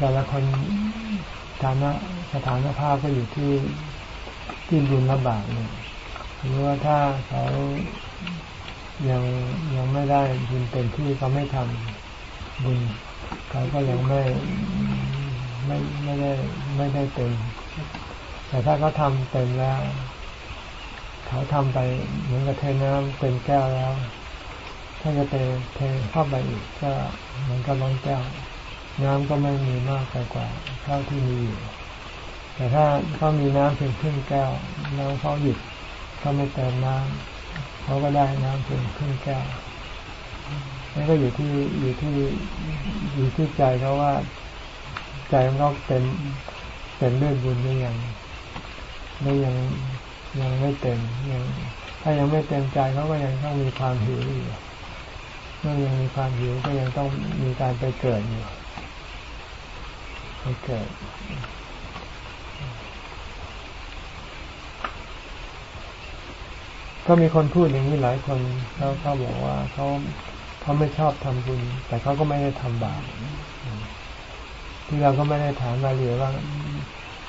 แต่ละคนฐานะสถานภาพก็อยู่ที่ที่บุญลำบากเนี่ยหรือว่าถ้าเขายังยังไม่ได้บุญเต็มที่เขาไม่ทำบุญเขาก็ยังไม่ไม่ไม่ได้ไม่ได้เต็มแต่ถ้าเขาทำเต็มแล้ว เขาทำไปเหมือนกับเทน้ำเต็มแก้วแล้ว ถ้าจะเทเทเข้าไปอีกก็มันก็ล้นแก้ว น้ำก็ไม่มีมากไปกว่าเท่าที่มีอยู่ แต่ถ้าเขามีน้ำเพียงครึ่งแก้วแล้วเขาหยุดเขาไม่เติมน้ำเขาก็ได้น้ำเพียงครึ่งแก้วนั่นก็อยู่ที่อยู่ที่อยู่ที่ใจเขาว่า ใจของเขาเต็มเต็มด้วยบุญหรือยังหรือยังยังไม่เต็มยังถ้ายังไม่เต็มใจเขาก็ยังต้องมีความหิวอยู่เมื่อยังมีความหิวก็ยังต้องมีการไปเกิดอยู่ ไปเกิด ก็มีคนพูดอย่างนี้หลายคนเขาเขาบอกว่าเขาเขาไม่ชอบทำบุญ แต่เขาก็ไม่ได้ทำบาปที่เราก็ไม่ได้ถามรายละเอียดว่า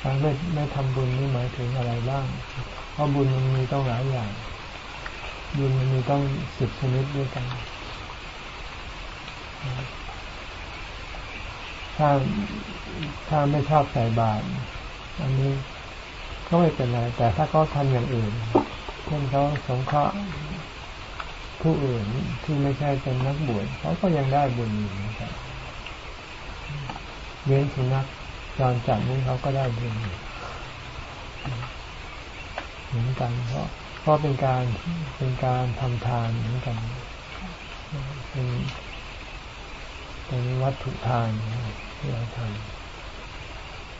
การไม่ไม่ทำบุญนี่หมายถึงอะไรบ้าง เพราะบุญมันมีต้องหลายอย่าง บุญมันมีต้องสิบชนิดด้วยกัน ถ้า ถ้าไม่ชอบใส่บาตรอันนี้ก็ไม่เป็นไร แต่ถ้าเขาทำอย่างอื่นเช่นเขาสงเคราะห์ผู้อื่นที่ไม่ใช่เป็นนักบวชเขาก็ยังได้บุญอยู่นะครับเลี้ยงสุนัขจรจัดนี้เขาก็ได้บุญเหมือนกัน เพราะเพราะเป็นการเป็นการทำทานเหมือนกันเป็นเป็นวัตถุทานที่เราทำ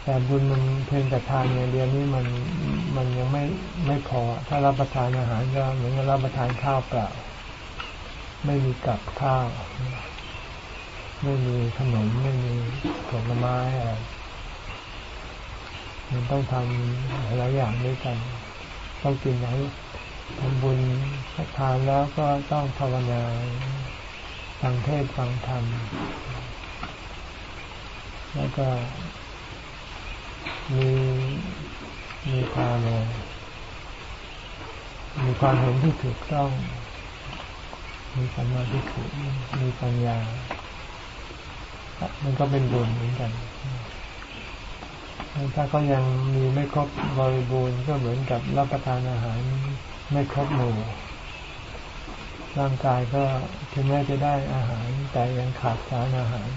แต่บุญมันเพียงแต่ทานอย่างเดียวนี้มันมันยังไม่ไม่พอ ถ้ารับประทานอาหารก็เหมือนกับรับประทานข้าวเปล่า ไม่มีกับข้าว ไม่มีขนมไม่มีผลไม้อะไรมันต้องทำหลายอย่างด้วยกัน ต้องกินอย่างทำบุญทานแล้วก็ต้องภาวนาฟังเทศฟังธรรมแล้วก็ มีมีความมีความเห็นที่ถูกต้อง มีสัมมาทิฏฐิมีปัญญา มันก็เป็นบุญเหมือนกัน ถ้าก็ยังมีไม่ครบบริบูรณ์ก็เหมือนกับรับประทานอาหารไม่ครบหมู่ร่างกายก็ถึงแม้จะได้อาหาร แต่ยังขาดสารอาหาร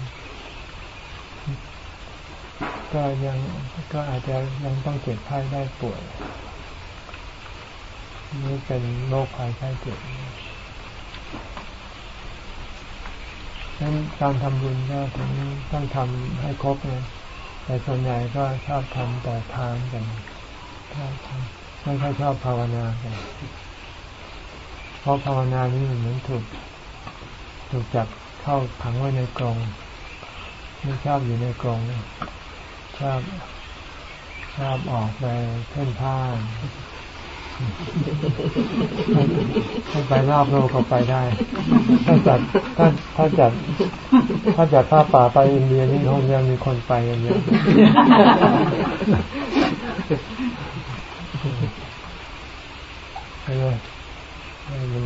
ก็ยังก็อาจจะยังต้องเจ็บไข้ได้ป่วยนี่เป็นโรคภัยไข้เจ็บนั้นการทำบุญก็ถึงต้องทำให้ครบนะแต่ส่วนใหญ่ก็ชอบทำแต่ทานกันชอบทำไม่ค่อยชอบภาวนากันเพราะภาวนานี่เหมือนถูกถูกจับเข้าขังไว้ในกรงไม่ชอบอยู่ในกรง ชอบชอบออกไปเพ่นพ่านถ้าไปรอบโลกก็ไปได้ ถ้าจัดถ้าถ้าจัดถ้าจัดผ้าป่าไปอินเดียนี่คงยังมีคนไปกันเยอะใช่ไหมมัน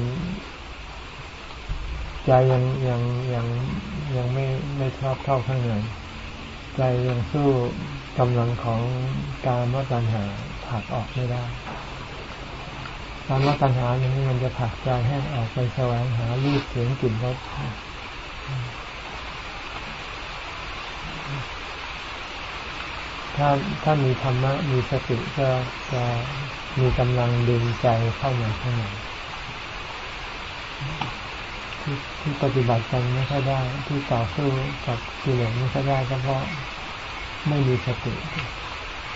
ใจยังยังยังยังไม่ไม่ชอบเท่าข้างใน ใจยังสู้กำลังของการมัตัญหาผักออกไม่ได้การว่าตัญหาอย่างนี้มันจะผลักใจให้ออกไปแสวงหารูปเสียงกลิ่นรสถ้าถ้ามีธรรมะมีสติก็จะมีกำลังดึงใจเข้ามาข้างใน ที่ปฏิบัติกันไม่ค่อยได้ ที่ต่อสู้กับกิเลสไม่ค่อยได้ก็เพราะไม่มีสติ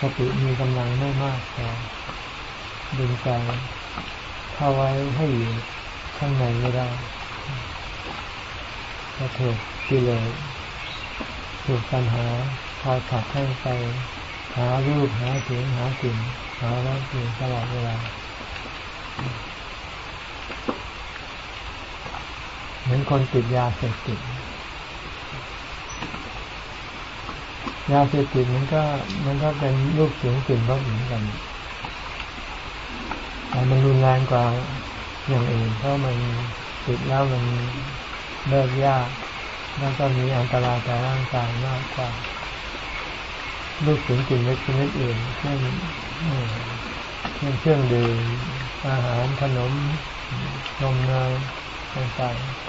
สติมีกำลังไม่มากพอดึงใจเข้าไว้ให้อยู่ข้างในไม่ได้ก็ถูกกิเลสถูกปัญหาคอยขับให้ไปหารูปหาเสียงหากลิ่นหาแล้วสิ่งตลอดเวลา เหมือนคนติดยาเสพติดยาเสพติดมันก็มันก็เป็นรูปเสียงกลิ่นรสเหมือนกันแต่มันรุนแรงกว่าอย่างอื่นเพราะมันติดแล้วมันเลิกยากแล้วก็มีอันตรายต่อร่างกายมากกว่ารูปเสียงกลิ่นรสชนิดอื่นเช่นเช่นเครื่องดื่มอาหารขนมนมเนยต่างๆ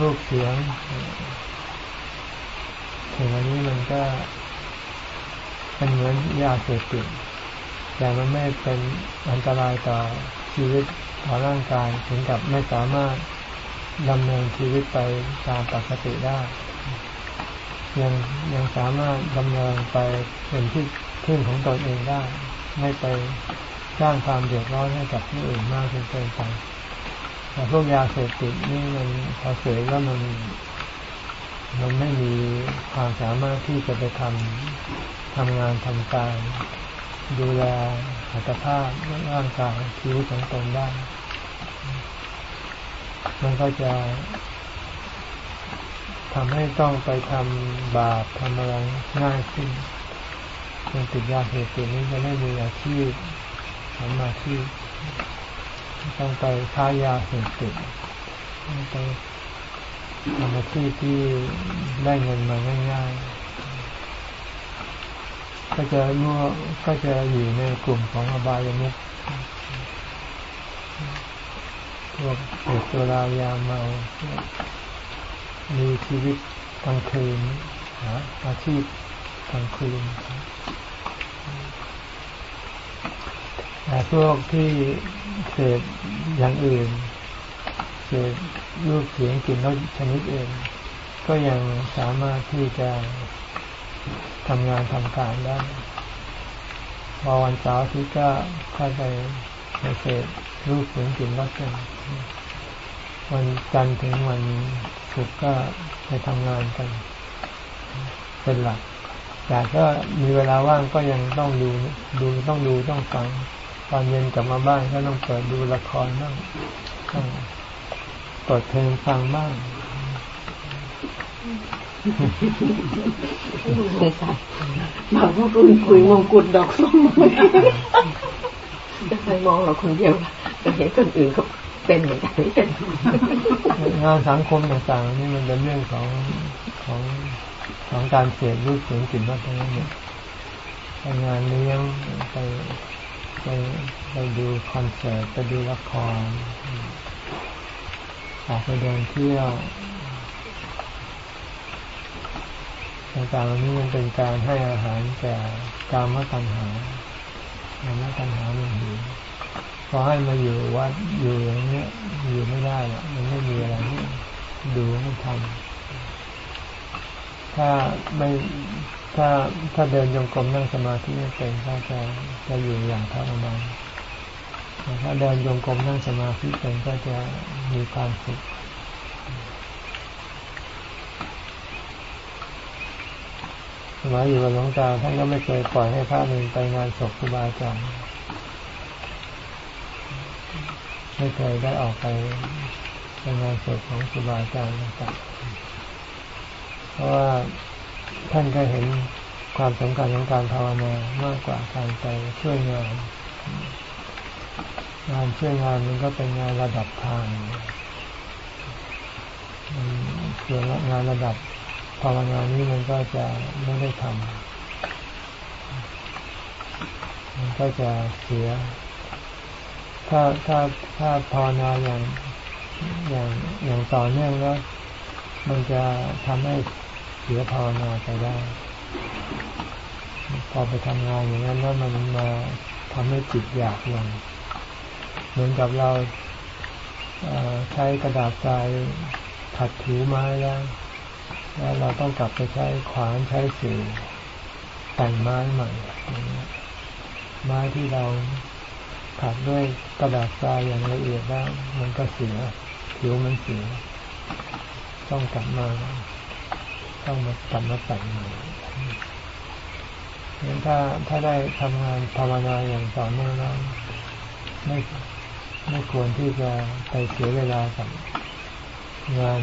รูปเสียงถึงอันนี้มันก็เป็นเหมือนยาเสพติดแต่มันไม่เป็นอันตรายต่อชีวิตต่อร่างกายถึงกับไม่สามารถดำเนินชีวิตไปตามปกติได้ ยังยังสามารถดำเนินไปเป็นที่พึ่งของตนเองได้ ไม่ไปสร้างความเดือดร้อนให้กับผู้อื่นมากจนเกินไป แต่พวกยาเสพติดนี่มันพอเสพแล้วมันมันไม่มีความสามารถที่จะไปทำทำงานทำการดูแลสุขภาพร่างกายชีวิตของตนได้ มันก็จะทำให้ต้องไปทำบาปทำอะไรง่ายขึ้นคนติดยาเสพติดนี้จะไม่มีอาชีพทำอาชีพ ต้องไปค้ายาเสพติดต้องไปทำอาชีพที่ได้เงินมาง่ายๆ ก็จะมั่วก็จะอยู่ในกลุ่มของอบายมุขพวกเสพตัวรายาเมา มีชีวิตกลางคืนหาอาชีพกลางคืน แต่พวกที่เสพอย่างอื่นเสพรูปเสียงกลิ่นรสชนิดอื่นก็ยังสามารถที่จะทำงานทำการได้พอวันเสาร์ที่ก็ค่อยไปเสพรูปเสียงกลิ่นรสกันวันจันทร์ถึงวันศุกร์ก็ไปทำงานกัน เป็นหลัก แต่ก็มีเวลาว่างก็ยังต้องดูดูต้องดูต้องฟัง ตอนเย็นกลับมาบ้านก็ต้องเปิดดูละครบ้างต้องเปิดเพลงฟังบ้างใส่ใส่บอกว่าคุณคุยมงกุฎดอกส้มจะเคยมองเราคนเดียวแต่เห็นคนอื่นเขาเป็นเหมือนกันนี่เป็นงานสังคมต่างๆนี่มันเป็นเรื่องของของของการเสียรูปเสียงกลิ่นรสทั้งนั้นเนี่ยไปงานเลี้ยงไป ไปไปดูคอนเสิร์ตไปดูละคร ออกไปเดินเที่ยวต่างๆเหล่านี้มันเป็นการให้อาหารแก่กามตัณหากามตัณหามันหิวพอให้มาอยู่วัดอยู่อย่างเนี้ยอยู่ไม่ได้หรอกมันไม่มีอะไรดูไม่ทำถ้าไม่ ถ้าถ้าเดินจงกรมนั่งสมาธิไม่เป็นก็จะจะอยู่อย่างทระมานถ้าเดินจงกรมนั่งสมาธิเป็นก็จะมีความสุขสมัยอยู่กับหลวงตาท่านก็ไม่เคยปล่อยให้พระหนึ่งไปงานศพครูบาอาจารย์ไม่เคยได้ออกไปไปงานศพของครูบาอาจารย์ต่างเพราะว่า ท่านก็เห็นความสำคัญของการภาวนามากกว่าการไปช่วยงาน งานช่วยงานมันก็เป็นงานระดับทางส่วนงานระดับภาวนานี้มันก็จะไม่ได้ทำมันก็จะเสีย ถ้าถ้าถ้าภาวนาอย่างอย่างอย่างต่อเนื่องแล้วมันจะทำให้ เสียภาวนาไปได้ พอไปทำงานอย่างนั้นแล้วมันมาทำให้จิตอยากลงเหมือนกับเราใช้กระดาษทรายขัดถูไม้แล้วแล้วเราต้องกลับไปใช้ขวานใช้สื่อแต่งไม้ใหม่ไม้ที่เราขัดด้วยกระดาษทรายอย่างละเอียดแล้วมันก็เสียผิวมันเสียต้องกลับมา ต้องมากลับมาแต่งใหม่งั้นถ้าถ้าได้ทำงานภาวนาอย่างต่อเนื่องแล้วไม่ไม่ควรที่จะไปเสียเวลากับงาน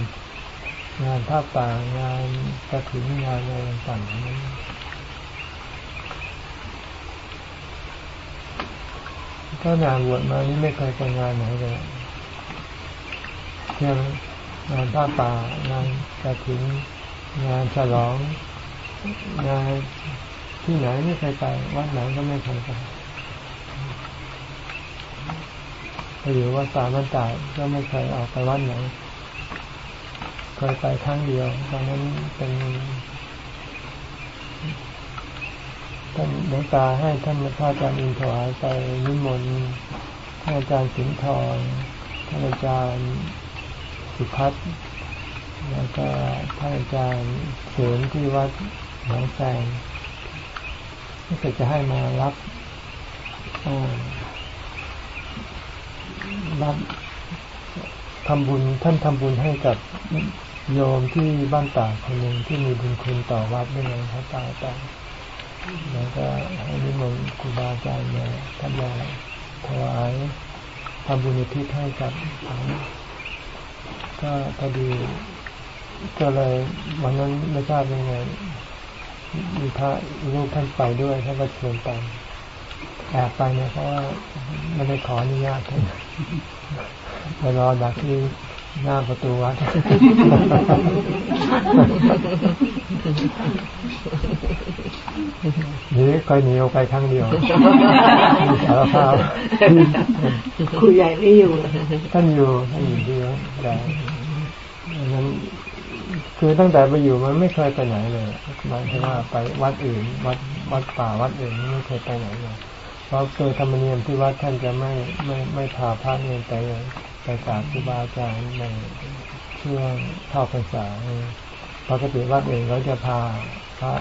งานผ้าป่างานกระถิ่นงานอะไรต่างๆนั้นก็งานบวชมานี่ไม่เคยไปงานไหนเลยเพียงงานผ้าป่างานกระถิ่น งานฉลองงานที่ไหนไม่เคยไปวัดไหนก็ไม่เคยไปไปอยู่วัดสามันตาก็ไม่เคยออกไปวัดไหนเคยไปครั้งเดียวตอนนั้นเป็นท่านหลวงตาให้ท่านพระอาจารย์อินถวายไปนิมนต์ท่านอาจารย์สิงห์ทองท่านอาจารย์สุพัฒน์ แล้วก็ท่านอาจารย์เสริมที่วัดหนองแสงที่จะให้มารับรับทำบุญท่านทำบุญให้กับโยมที่บ้านตาคนหนึ่งที่มีบุญคุณต่อวัดด้วยนะเขาตายไปแล้วก็ให้นิมนต์ครูบาอาจารย์มาทำยาถวายทำบุญอุทิศให้กับก็พอดี ก็เลยวันนั้นไม่ทราบยังไงมีพระลูกท่านไปด้วยท่านก็ชวนไปแอบไปเนี่ยเพราะว่าไม่ได้ขออนุญาตท่านไปรอดักที่หน้าประตูวัดนี่เคยหนีออกไปครั้งเดียวสารภาพครูใหญ่ไม่อยู่ท่านอยู่ท่านอยู่ที่วัดแต่นั้น คือตั้งแต่ไปอยู่มันไม่เคยไปไหนเลยหมายถึงว่าไปวัดอื่น วัดวัดป่าวัดอื่นไม่เคยไปไหนเลยเพราะเคยธรรมเนียมที่วัดท่านจะไม่ไม่ไม่พาพระเนรไปไปกราบครูบาอาจารย์ในช่วงเข้าพรรษาปกติวัดเองเขาจะพาพระ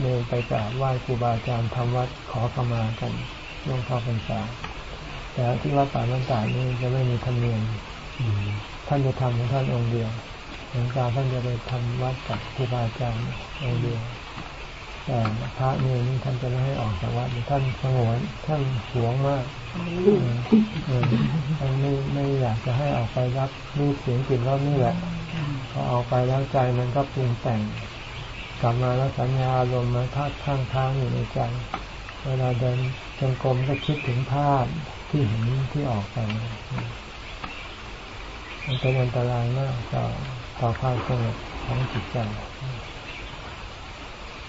เนรไปกราบไหว้ครูบาอาจารย์ทำวัดขอขมากันช่วงเข้าพรรษาแต่ที่วัดป่ามันตานี่จะไม่มีธรรมเนียมท่านจะทำของท่านองค์เดียว หลวงตาท่านจะไปทำวัดกับครูบาอาจารย์องเดียวแต่พระเนรนี่ท่านจะไม่ให้ออกจากวัดท่านสงวนท่านหวงมากท่านไม่ไม่อยากจะให้ออกไปรับรูปเสียงกลิ่นรสนี่แหละพอออกไปแล้วใจมันก็ปรุงแต่ง กลับมาแล้วสัญญาอารมณ์มาทัดข้างทางอยู่ในใจ เวลาเดินจงกรมก็คิดถึงภาพที่เห็นที่ออกไปมันเป็นอันตรายมากต่อ ต่อความสงบของจิตใจ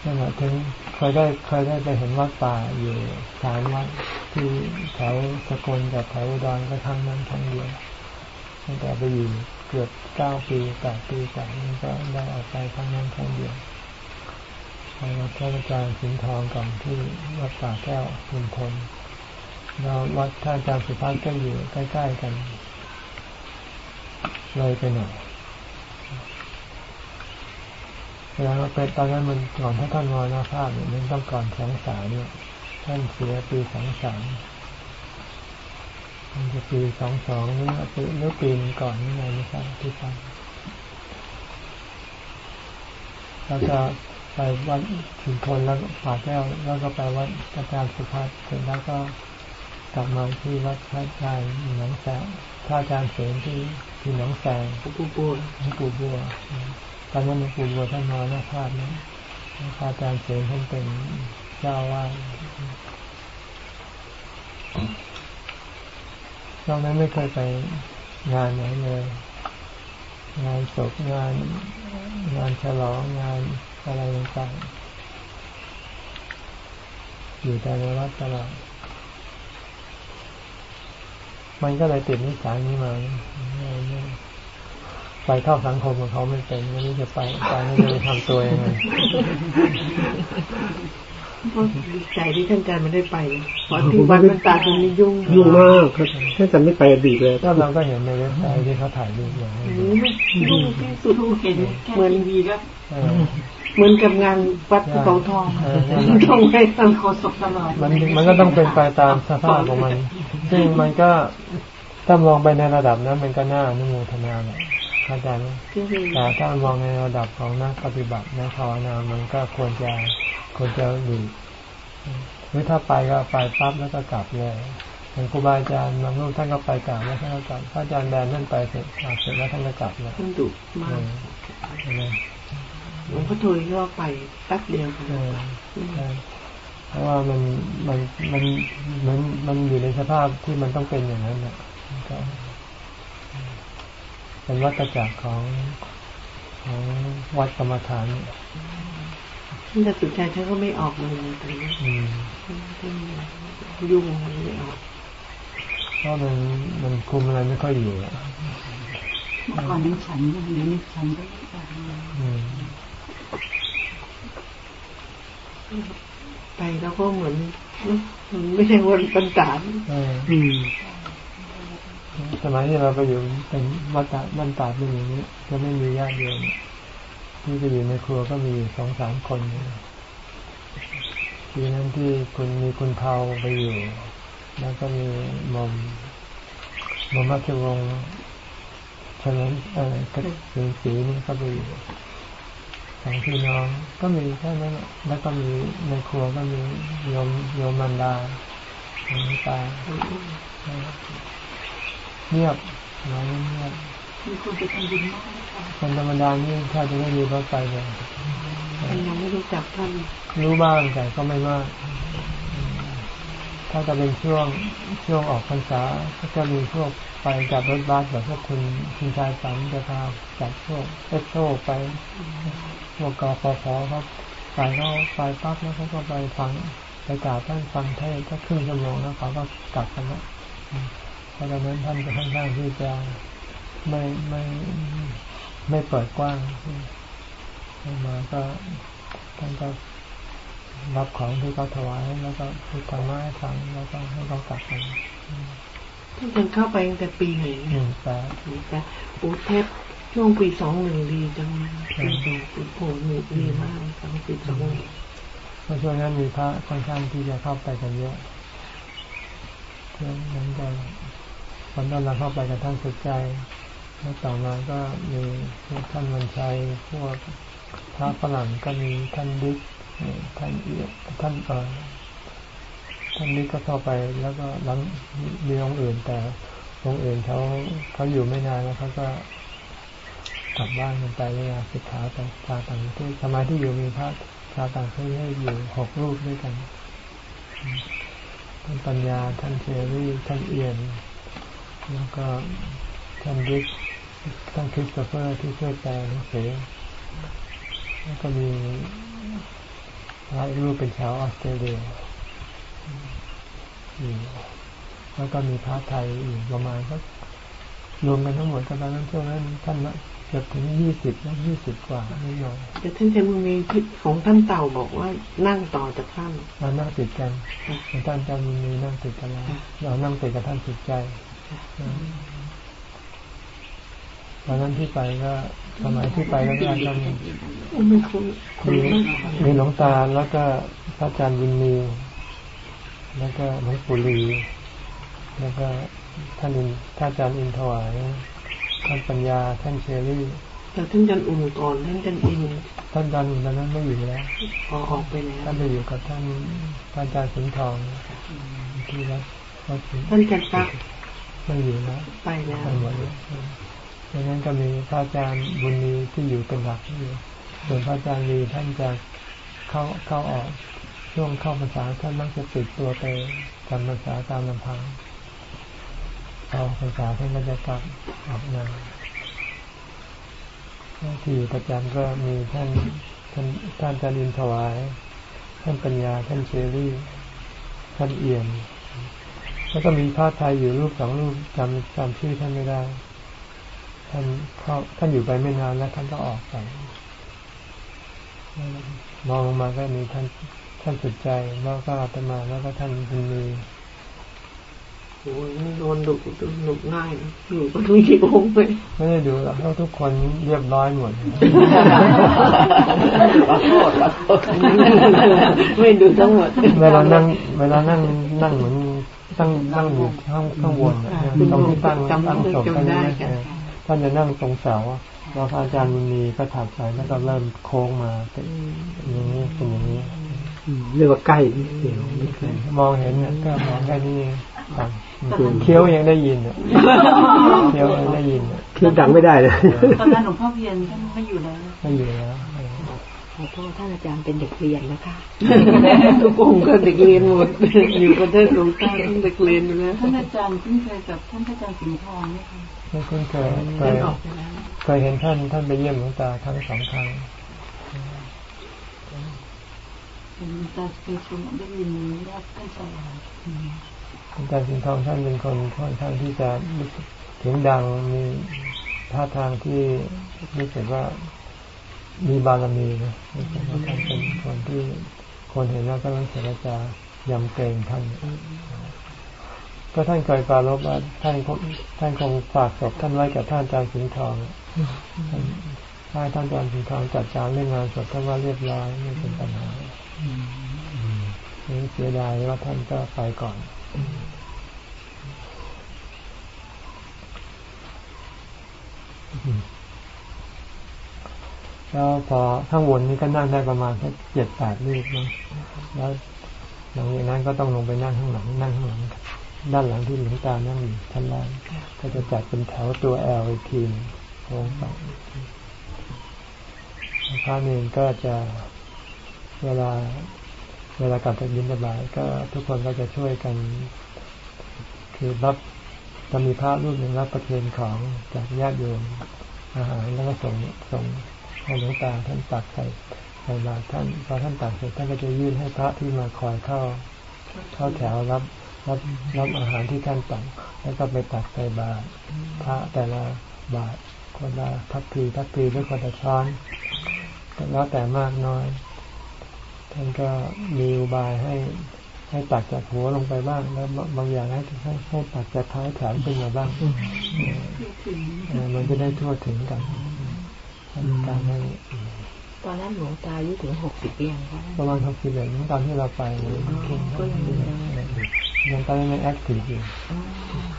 นั่นแหละถึงเคยได้เคยได้ไปเห็นวัดป่าอยู่สามวัดที่แถวสกลกับแถวอุดรก็ทั้งนั้นทั้งเดียวตั้งแต่ไปอยู่เกือบเก้าปีแปดปีจากนี้ก็ได้ออกไปทั้งนั้นทั้งเดียวไปวัดพระอาจารย์สิงห์ทองก่อนที่วัดป่าแก้วคุณพลเราวัดท่าอาจารย์สุภาพก็อยู่ใกล้ ๆ กัน เลยไปหน่อย แล้วเป็นตอนนั้นมันก่อนท่านท่านมรณภาพเนี่ยมันต้องก่อนสองสายเนี่ยท่านเสียปีสองสามมันจะปีสองสองนี่ปีหรือปีนึงก่อนนี่ไงไม่ทราบที่ฟังแล้วก็ไปวัดถึงคนแล้วป่าแก้วแล้วก็ไปวัดอาจารย์สุภาพเสร็จแล้วก็กลับมาที่วัดพระอาจารย์หนองแสงพระอาจารย์เสนที่ที่หนองแสงปู่บัวปู่บัว ตอนนั้นหลวงปู่บัวท่านมรณภาพนะอาจารย์เสนท่านเป็นเจ้าว่าดนอกนั้นไม่เคยไปงานไหนเลย งานศพงาน งานฉลองงานอะไรต่างๆอยู่แต่ในวัดตลอดมันก็เลยติดนิสัยนี้มา ไปเข้าสังคมของเขาไม่เป็นไม่รู้จะไปไปไม่รู้จะทำตัวยังไงใจที่ท่านการไม่ได้ไปเพราะที่วัดมันตาตรงนี้ยุ่งยุ่งมากครับท่านจะไม่ไปอดีตเลยถ้าเราก็เห็นในเว็บไซต์ที่เขาถ่ายรูปอย่างนี้ยุ่งที่สุดเห็นเหมือนดีก็เหมือนกับงานวัดภูเขาทองต้องให้ทำโคศกตลอดมันมันก็ต้องเป็นไปตามสภาพของมัน ซึ่งมันก็ถ้ามองไปในระดับนั้นมันก็น่านุโมทนาแหละ เข้าใจไหมแต่ถ้ามองในระดับของนักปฏิบัตินักภาวนามันก็ควรจะควรจะหลีกหรือถ้าไปก็ไปปั๊บแล้วก็กลับเลยอย่างครูบาอาจารย์บางรูปท่านก็ไปกราบแล้วท่านก็กลับพระอาจารย์แบนท่านไปเสร็จกราบเสร็จแล้วท่านก็กลับเลยท่านดุมากใช่ไหมหลวงพ่อโทยก็ไปแป๊บเดียวค่ะเออใช่เพราะว่ามันมันมันมันมันอยู่ในสภาพที่มันต้องเป็นอย่างนั้นอะมันก็ เป็นวัฏจักรของของวัดกรรมฐานเนี่ยท่านจะสุดใจท่านก็ไม่ออกเลยตอนนี้อืมท่านยุ่งไม่ออกเพราะมันมันคุมอะไรไม่ค่อยอยู่อะเมื่อก่อนยังฉันอยู่เดี๋ยวนี้ฉันก็ไม่ได้อืมไปแล้วก็เหมือนมันไม่ใช่วันปัญจานเอออืม สมัยที่เราไปอยู่เป็นวัดตาบ้านตาดเป็นอย่างนี้ ก็ไม่มีญาติโยมที่จะอยู่ในครัวก็มีสองสามคนทีนั้นที่คุณมีคุณเทาไปอยู่ แล้วก็มีมอมมอมราชวงศ์ฉลิมเอ่อกระสีสีนี่ก็ไปอยู่สองพี่น้องก็มีแค่นั้นและแล้วก็มีในครัวก็มีโยมโยมมันดาหลวงตา เงียบน้อยเงียบมีคนไปทำบุญมากค่ะคนธรรมดานี่ถ้าจะไม่มีรถไปเลยท่านยังไม่รู้จักท่านรู้บ้างแต่ก็ไม่มาก ถ้าจะเป็นช่วงช่วงออกพรรษาก็จะมีพวกไปจับรถบัสแบบพวกคุณคุณชายสันจะพาจับพวกเอสโซไปพวกกฟผเขาไปเขาไปปั๊บแล้วเขาก็ไปฟังไปกราบท่านฟังเทศน์ก็ครึ่งชั่วโมงแล้วเขาก็กลับกันละ เพราะฉะนั้นท่านจะค่อนข้างที่จะไม่ไม่ไม่เปิดกว้างมาก็ท่านก็รับของที่เขาถวายแล้วก็พูดธรรมะให้ฟังแล้วก็ให้เขากลับกันท่านเป็นเข้าไปตั้งแต่ปีไหนหนึ่งแปดแต่โอ้เทปช่วงปีสองหนึ่งดีจังเลยปีสองปีโหหนึ่งดีมากสองปีสองหนึ่งเพราะช่วงนั้นมีพระค่อนข้างที่จะเข้าไปกันเยอะช่วงนั้นก็ ตอนนั้นเราเข้าไปกับท่านสุดใจแล้วต่อมาก็มีพวกท่านวันชัยพวกพระฝรั่งก็มีท่านดิ๊กท่านเอียท่านเอ่อท่านดิ๊กก็เข้าไปแล้วก็หลังมีองค์อื่น แต่องค์อื่นเขาเขาอยู่ไม่นานแล้วเขาก็กลับบ้านกันไปเวลาศึกษาไปชาต่างประเทศสมัยที่อยู่มีพระชาต่างประเทศให้อยู่หกรูปด้วยกันท่านปัญญาท่านเชอรี่ท่านเอียน แล้วก็ท่านดิ๊กท่านคริสโตเฟอร์ที่ช่วยแปลหนังสือแล้วก็มีพระอีกรูปเป็นชาวออสเตรเลียอยู่แล้วก็มีพระไทยอีกประมาณก็รวมกันทั้งหมดก็ตอนนั้นช่วงนั้นท่านเกือบถึงยี่สิบแล้วยี่สิบกว่าไม่น้อยแต่ท่านจะมีที่ของท่านเต่าบอกว่านั่งต่อจากท่านเรานั่งติดกันท่านจะมีนั่งติดกันแล้วเรานั่งติดกับท่านสุดใจ ตอนนั้นที่ไปก็สมัยที่ไปแล้วก็ท่านไม่คุ้นคุ้นมีมากมีหลวงตาแล้วก็พระอาจารย์วินนีแล้วก็หลวงปู่ลีแล้วก็ท่านอินท่านอาจารย์อินถวายท่านปัญญาท่านเชอรี่แต่ท่านอาจันอุ่นก่อนท่านอาจันอินท่านอาจารย์อินตอนนั้นไม่อยู่แล้วพอออกไปแล้วท่านไปอยู่กับท่านท่านอาจารย์สิงห์ทองที่วัดวัดสิงห์ท่านจันตัก ไม่อยู่แล้วไปแล้วไปหมดเลยดังนั้นก็มีพระอาจารย์บุญมีที่อยู่เป็นหลักอยู่ส่วนพระอาจารย์ลีท่านจะเข้าเข้าออกช่วงเข้าภาษาท่านมักจะปิดตัวไปจำภาษาตามลำพังเข้าภาษาท่านก็จะกลับออกมาที่อยู่ประจำก็มีท่านท่านท่านอาจารย์อินถวาย ท่านปัญญาท่านเชอรี่ท่านเอี่ยม แล้วก็มีพระไทยอยู่รูปสองรูปจำจำชื่อท่านไม่ได้ ท่านเข้าท่านอยู่ไปไม่นานแล้ว ท่านก็ออกไปมองลงมาก็มีท่านท่านสุดใจแล้วก็อาตมาแล้วก็ท่านบุญมีโอ้ยโดนดุดุง่ายอยู่ก็ดูกี่องไปไม่ได้ดูหรอกเพราะทุกคนเรียบร้อยหมดไม่ดูทั้งหมดเวลานั่งเวลานั่งนั่งเหมือน ตั้งนั่งอยู่ข้างข้างบนอะตรงที่ตั้งตั้งศพท่านนี้นะท่านจะนั่งตรงเสาแล้วพระอาจารย์มุนีก็ถัดไปแล้วก็เริ่มโค้งมาเป็นอย่างนี้เป็นอย่างนี้อืมเรียกว่าใกล้นิดเดียวไม่ไกลมองเห็นเนี่ยก็มองแค่นี้เองครับเคี้ยวยังได้ยินอะเคี้ยวยังได้ยินอะคือดังไม่ได้เลยตอนนั้นหลวงพ่อเพียรท่านไม่อยู่แล้วไม่อยู่แล้ว ขอโทษท่านอาจารย์เป็นเด็กเรียนนะคะทุกองค์ก็เด็กเรียนหมดอยู่ประเทศหลวงตาต้องเด็กเรียนอยู่แล้วท่านอาจารย์คุ้นเคยกับท่านอาจารย์สิงห์ทองไหมคะไม่คุ้นเคยเคท่านยออกไปแล้วเคยเห็นท่านท่านไปเยี่ยมหลวงตาครั้งสองครั้งเป็นแต่เคยชมได้ยินว่าท่านฉลาดอาจารย์สิงห์ทองท่านเป็นคนค่อนข้างที่จะเสียงดังมีท่าทางที่รู้สึกว่า มีบารมีนะท่านเป็นคนที่คนเห็นแล้วก็รู้สึกว่าจะยำเกรงท่านก็ท่านเคยปรารบว่าท่านคงท่านคงฝากศพท่านไว้กับท่านอาจารย์สิงห์ทองท่านถ้าท่านอาจารย์สิงห์ทองจัดการเรื่องงานศพท่านว่าเรียบร้อยไม่เป็นปัญหานี่เสียดายว่าท่านก็ไปก่อน แล้วพอข้างบนนี้ก็นั่งได้ประมาณสักเจ็ดแปดรูปนะแล้วหลังจากนั้นก็ต้องลงไปนั่งข้างหลังนั่งข้างหลังด้านหลังที่หลวงตานั่งอยู่ชั้นล่างก็จะจัดเป็นแถวตัวแอลอีกทีนโค้งไปแล้พระเนรก็จะเวลาเวลากลับจากบินสบายก็ทุกคนก็จะช่วยกัน คือรับจะมีพระรูปหนึ่งรับประเคนของจากญาติโยมอาหารแล้วก็ส่งส่ง ให้หลวงตาท่านตักใส่ใส่บาตรท่านพอท่านตักเสร็จท่านก็จะยื่นให้พระที่มาคอยเข้าเข้าแถวรับรับรับอาหารที่ท่านตักแล้วก็ไปตักใส่บาตรพระแต่ละบาตรคนละทัพพีทัพพีหรือคนละช้อนแล้วแต่มากน้อย ท่านก็มีอุบายให้ให้ตักจากหัวลงไปบ้าง แล้วบางอย่างให้ให้ให้ตักจากท้ายแถวขึ้นมาบ้างเออมันจะได้ทั่วถึงกัน การให้ตอนนั้นหลวงตาอายุถึงหกสิบยังคะประมาณหกสิบเอ็ดตอนที่เราไปยังตอนนั้นยังแอคทีฟอยู่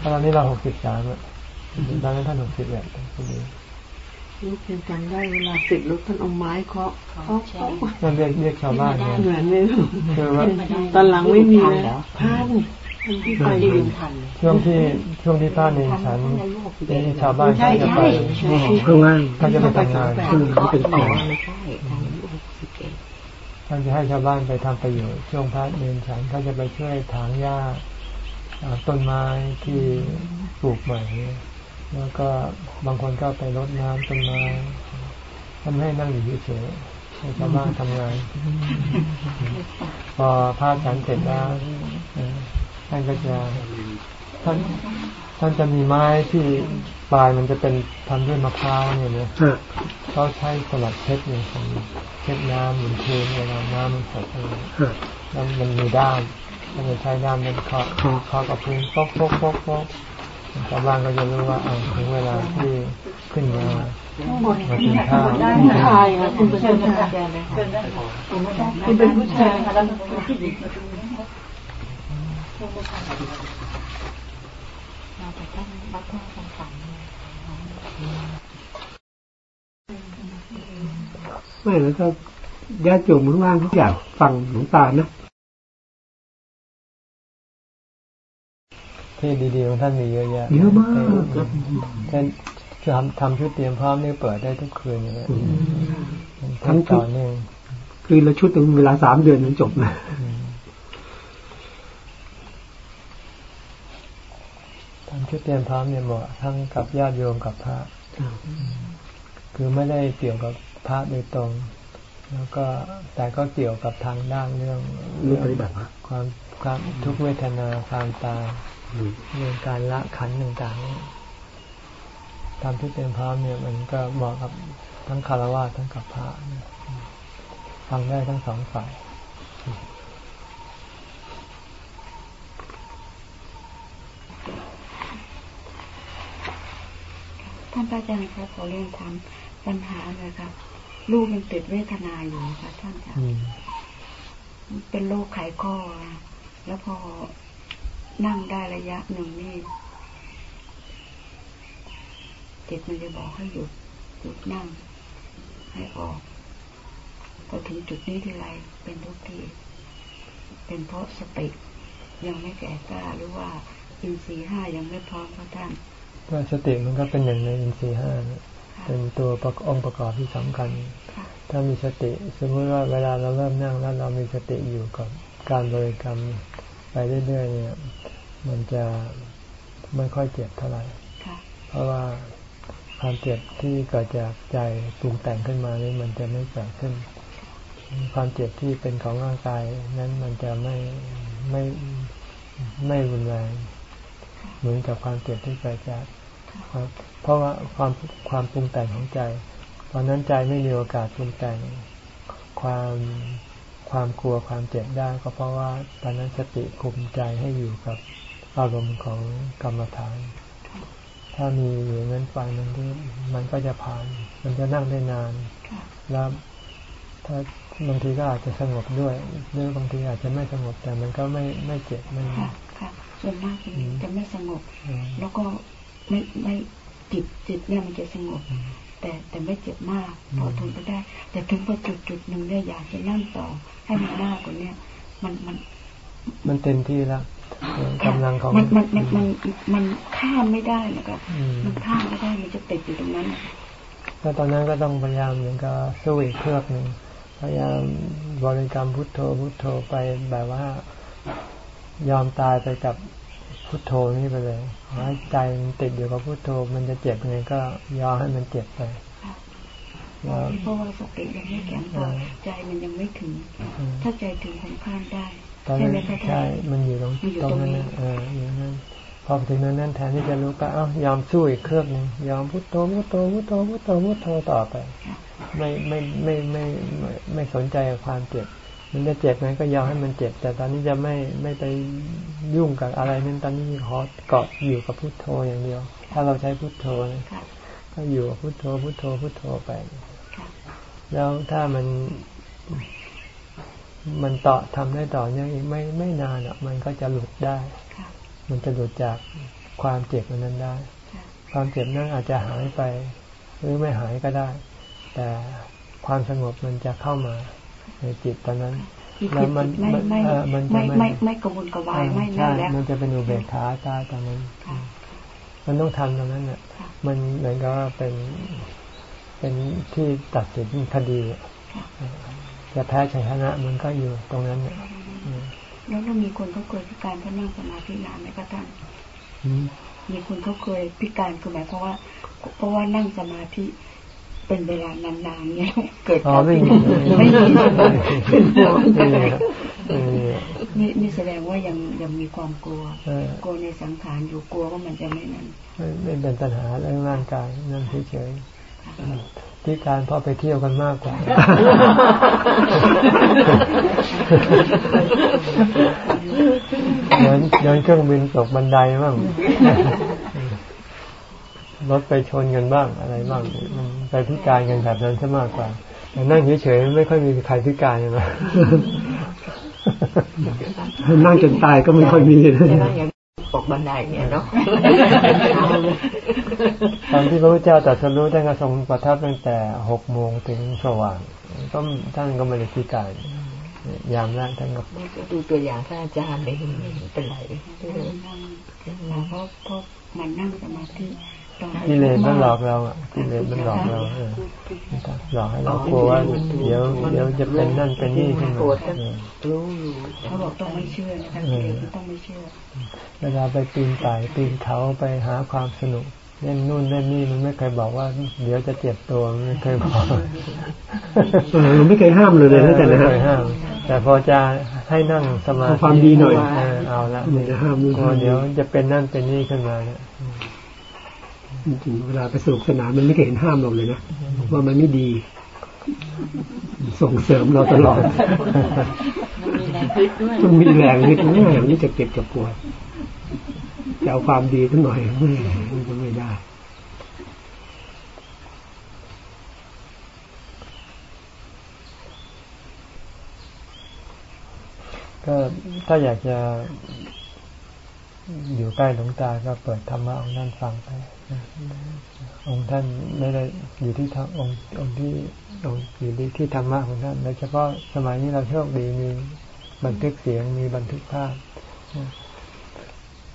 ตอนนี้เราหกสิบสามอะตอนนั้นท่านหกสิบเอ็ดพอดีลูกยังจำได้เวลาเสร็จลูกท่านเอาไม้เคาะเคาะเคาะนั่นเรียกเรียกชาวบ้านไงเหมือนเลยคือว่าตอนหลังไม่มีแล้วท่าน ที่ไปยืยืนนทันเลยช่วงที่ช่วงที่พระเนรฉันนี่ชาวบ้านเขาจะไปข้างล่างเขาจะไปทำงานอืมเป็นบขออกงว่าไม่ใช่ทางอายุหกสิบเอ็ดท่านจะให้ชาวบ้านไปทำประโยชน์ช่วงพระเนรฉันเขาจะไปช่วยถางหญ้าอ่าต้นไม้ที่ปลูกใหม่แล้วก็บางคนก็ไปรดน้ำต้นไม้ท่านไม่ให้นั่งอยู่เฉยๆให้ชาวบ้านทำงาน พอพระฉันเสร็จแล้วเอ่อ ท่านก็จะท่านท่านจะมีไม้ที่ปลายมันจะเป็นทำด้วยมะพร้าวเนี่ยนะฮะเขาใช้สลัดเช็ดเนี่ยของเช็ดน้ำเหมือนเทเวลาน้ำมันสดอะไรฮะแล้วมันมีด้ามมันจะใช้ด้ามนั้นเคาะเคาะกับพื้นป๊อกป๊อกป๊อกป๊อกชาวบ้านก็จะรู้ว่าเอาถึงเวลาที่ขึ้นมามากินข้าวได้ผู้ชายค่ะคุณเป็นผู้ชายคุณเป็นผู้ชายค่ะแล้วผู้หญิง เราไปท่านวัดท่าสังขังไม่แล้วก็ญาติโยมข้างล่างทุกอย่างฟังหลวงตานะที่ดีๆของท่านมีเยอะแยะเยอะมากเช่นทำทำชุดเตรียมพร้อมนี่เปิดได้ทุกคืนอยู่แล้วทั้งชุต่ดอเนื่องคือละชุดหนึ่งเวลาสามเดือนจนจบนะ ทำ ชุดเตรียมพร้อมเนี่ยเหมาะทั้งกับญาติโยมกับพระคือไม่ได้เกี่ยวกับพระโดยตรง แล้วก็แต่ก็เกี่ยวกับทางด้านเรื่องเรื่องปฏิบัตินะความความทุกขเวทนาความตายอืมเรื่องการละขันธ์ต่างๆทำที่เตรียมพร้อมเนี่ย มันก็เหมาะกับทั้งคารวะทั้งกับพระนะฟังได้ทั้งสองฝ่าย ท่านพระอาจารย์ครับขอเรียนถามปัญหาเลยครับ ลูกยังติดเวทนาอยู่ค่ะท่านค่ะอืมเป็นโรคไขข้ออะแล้วพอนั่งได้ระยะหนึ่งนี่จิตมันจะบอกให้หยุดหยุดนั่ง ให้ออกพอถึงจุดนี้ทีไรเป็นทุกทีเป็นเพราะสติยังไม่แก่กล้าหรือว่าอินทรีย์ห้ายังไม่พร้อมพระท่าน ก็สติมันก็เป็นหนึ่งในอินทรีย์ห้าเนี่ยค่ะเป็นตัวประกอบองค์ประกอบที่สำคัญค่ะถ้ามีสติ สมมติว่าเวลาเราเริ่มนั่งแล้วเรามีสติอยู่กับการบริกรรมไปเรื่อยๆเนี่ย มันจะไม่ค่อยเจ็บเท่าไหร่ค่ะเพราะว่าความเจ็บที่เกิดจากใจปรุงแต่งขึ้นมานี่มันจะไม่เกิดขึ้น ความเจ็บที่เป็นของร่างกายนั้นมันจะไม่ไม่ไม่รุนแรงเหมือนกับความเจ็บที่เกิดจากครับ เพราะว่าความความปรุงแต่งของใจ ตอนนั้นใจไม่มีโอกาสปรุงแต่งความความกลัวความเจ็บได้ ก็เพราะว่าตอนนั้นสติคุมใจให้อยู่กับอารมณ์ของกรรมฐาน ถ้ามีอยู่นั้นไฟมันที่มันก็จะผ่าน มันจะนั่งได้นานค่ะแล้วถ้าบางทีก็อาจจะสงบด้วยหรือบางทีอาจจะไม่สงบแต่มันก็ไม่ไม่เจ็บไม่ค่ะค่ะส่วนมากจะไม่สงบอืมแล้วก็ ไม่ไม่จิตจิตเนี่ยมันจะสงบ แต่แต่ไม่เจ็บมากพอทนไปได้ แต่ถึงพอจุดจุดหนึ่งเนี่ยอยากจะนั่งต่อให้มันมากกว่าเนี้ยมันมัน มันเต็มที่แล้วกำลังของมันมันมันมันมันข้ามไม่ได้นะครับอืมมันข้ามไม่ได้มันจะติดอยู่ตรงนั้นก็ตอนนั้นก็ต้องพยายามเหมือนกับสู้อีกเครือกหนึ่งพยายามบริกรรมพุทโธพุทโธไปแบบว่ายอมตายไปกับ พุทโธนี่ไปเลยขอให้ใจมันติดอยู่กับพุทโธ มันจะเจ็บยังไงก็ยอมให้มันเจ็บไปค่ะแล้วเพราะว่าสติยังไม่แข็งพอใจมันยังไม่ถึงอืมถ้าใจถึงคงข้ามได้ตอนใช่นั้นไหมคะใช่มันอยู่ตรงมันอยู่ตรงนั้นตรงนี้นะเอออยู่นั้นพอถึงนั้นนั้นแทนที่จะรู้ก็เอ้ายอมสู้อีกเครื่องหนึงยอมพุทโธพุทโธพุทโธพุทโธพุทโธต่อไป ไม่ไม่ไม่ไม่ไม่ไม่สนใจกับความเจ็บ มันจะเจ็บมันก็ยอมให้มันเจ็บ แต่ตอนนี้จะไม่ไม่ไปยุ่งกับอะไรนั้นตอนนี้ขอเกาะอยู่กับพุทโธอย่างเดียว ถ้าเราใช้พุทโธนะค่ะก็อยู่กับพุทโธพุทโธพุทโธไปค่ะแล้วถ้ามันมันต่อทำได้ต่อเนื่องอีกไม่ไม่นานอะ มันก็จะหลุดได้ค่ะมันจะหลุดจากความเจ็บอันนั้นได้ค่ะความเจ็บนั้นอาจจะหายไป หรือไม่หายก็ได้ แต่ความสงบมันจะเข้ามา ในจิตตอนนั้นคือแล้วมันไม่ไม่เอ่อมันจะไม่ไม่ไม่ไม่กระวนกระวายไม่ใช่นั่นแล้วมันจะเป็นอุเบกขาตายตอนนั้นค่ะมันต้องทำตรงนั้นเนี่ยค่ะมันเหมือนกับว่าเป็นเป็นที่ตัดสินคดีอะค่ะจะแพ้ชัยชนะมันก็อยู่ตรงนั้นเนี่ยอืมแล้วก็มีคนเขาเคยพิการเขานั่งสมาธินานไหมคะท่านอืมมีคนเขาเคยพิการคือหมายความว่า เพราะว่านั่งสมาธิ เป็นเวลานานๆเนี่ยเกิดอ๋อการไม่มีไม่มีไม่มีไม่มีไม่มีนี่นี่แสดงว่ายังยังมีความกลัวเออกลัวในสังขารอยู่กลัวว่ามันจะไม่นั่นไม่ไม่เป็นปัญหาเรื่องร่างกายนั่นเฉยๆที่การพอไปเที่ยวกันมากกว่าเดินเดินเครื่องบินตกบันไดบ้าง รถไปชนกันบ้างอะไรบ้างมันไปพิการกันแบบนั้นซะมากกว่าแต่นั่งเฉยๆไม่ค่อยมีใครพิการเลยนะนั่งจนตายก็ไม่ค่อยมีนะตกบันไดเนี่ยเนาะตอนที่พระพุทธเจ้าตรัสรู้ท่านก็ทรงประทับตั้งแต่หกโมงถึงสว่างก็ท่านก็ไม่ได้พิการยามแรกท่านก็ดูตัวอย่างท่านอาจารย์เลยไม่เห็นเป็นไรนั่งเพราะเพราะมันนั่งสมาธิตอน กิเลสมันหลอกเราอะกิเลสมันหลอกเราเออหลอกให้เรากลัวว่าเดี๋ยวเดี๋ยวจะเป็นนั่นเป็นนี่ขึ้นมาเออรู้อยู่เขาบอกต้องไม่เชื่อนะคะกิเลสมันต้องไม่เชื่อ เวลาไปปีนป่ายปีนเขาไปหาความสนุกเล่นนู่นเล่นนี่มันไม่เคยบอกว่า เดี๋ยวจะเจ็บตัวมันไม่เคยบอกเออเราไม่เคยห้ามเลยเลยนะแต่นะไม่ฮะเคยห้าม แต่พอจะให้นั่งสมาธิเอาความดีหน่อยเเอาละไม่ได้ห้ามนู่นกลัวห้ามนี่เดี๋ยวจะเป็นนั่นเป็นนี่ขึ้นมาเนี่ยจริงๆ เวลาไปสนุกสนานมันไม่เคยเห็นห้ามเราเลยนะว่ามันไม่ดี ส่งเสริมเราตลอดมันมีแรงคิดด้วยมันมีแรงนิดนึงอย่างนี้จะเก็บจะปวดจะเอาความดีสักหน่อยไม่มันก็ไม่ได้ก็ถ้าอยากจะอยู่ใกล้หลวงตาก็เปิดธรรมะองค์ท่านฟังไป องค์ท่านไม่ได้อยู่ที่ทางองค์องค์ที่องค์อยู่ที่ที่ธรรมะของท่านโดยเฉพาะสมัยนี้เราโชคดีมีบันทึกเสียงมีบันทึกภาพ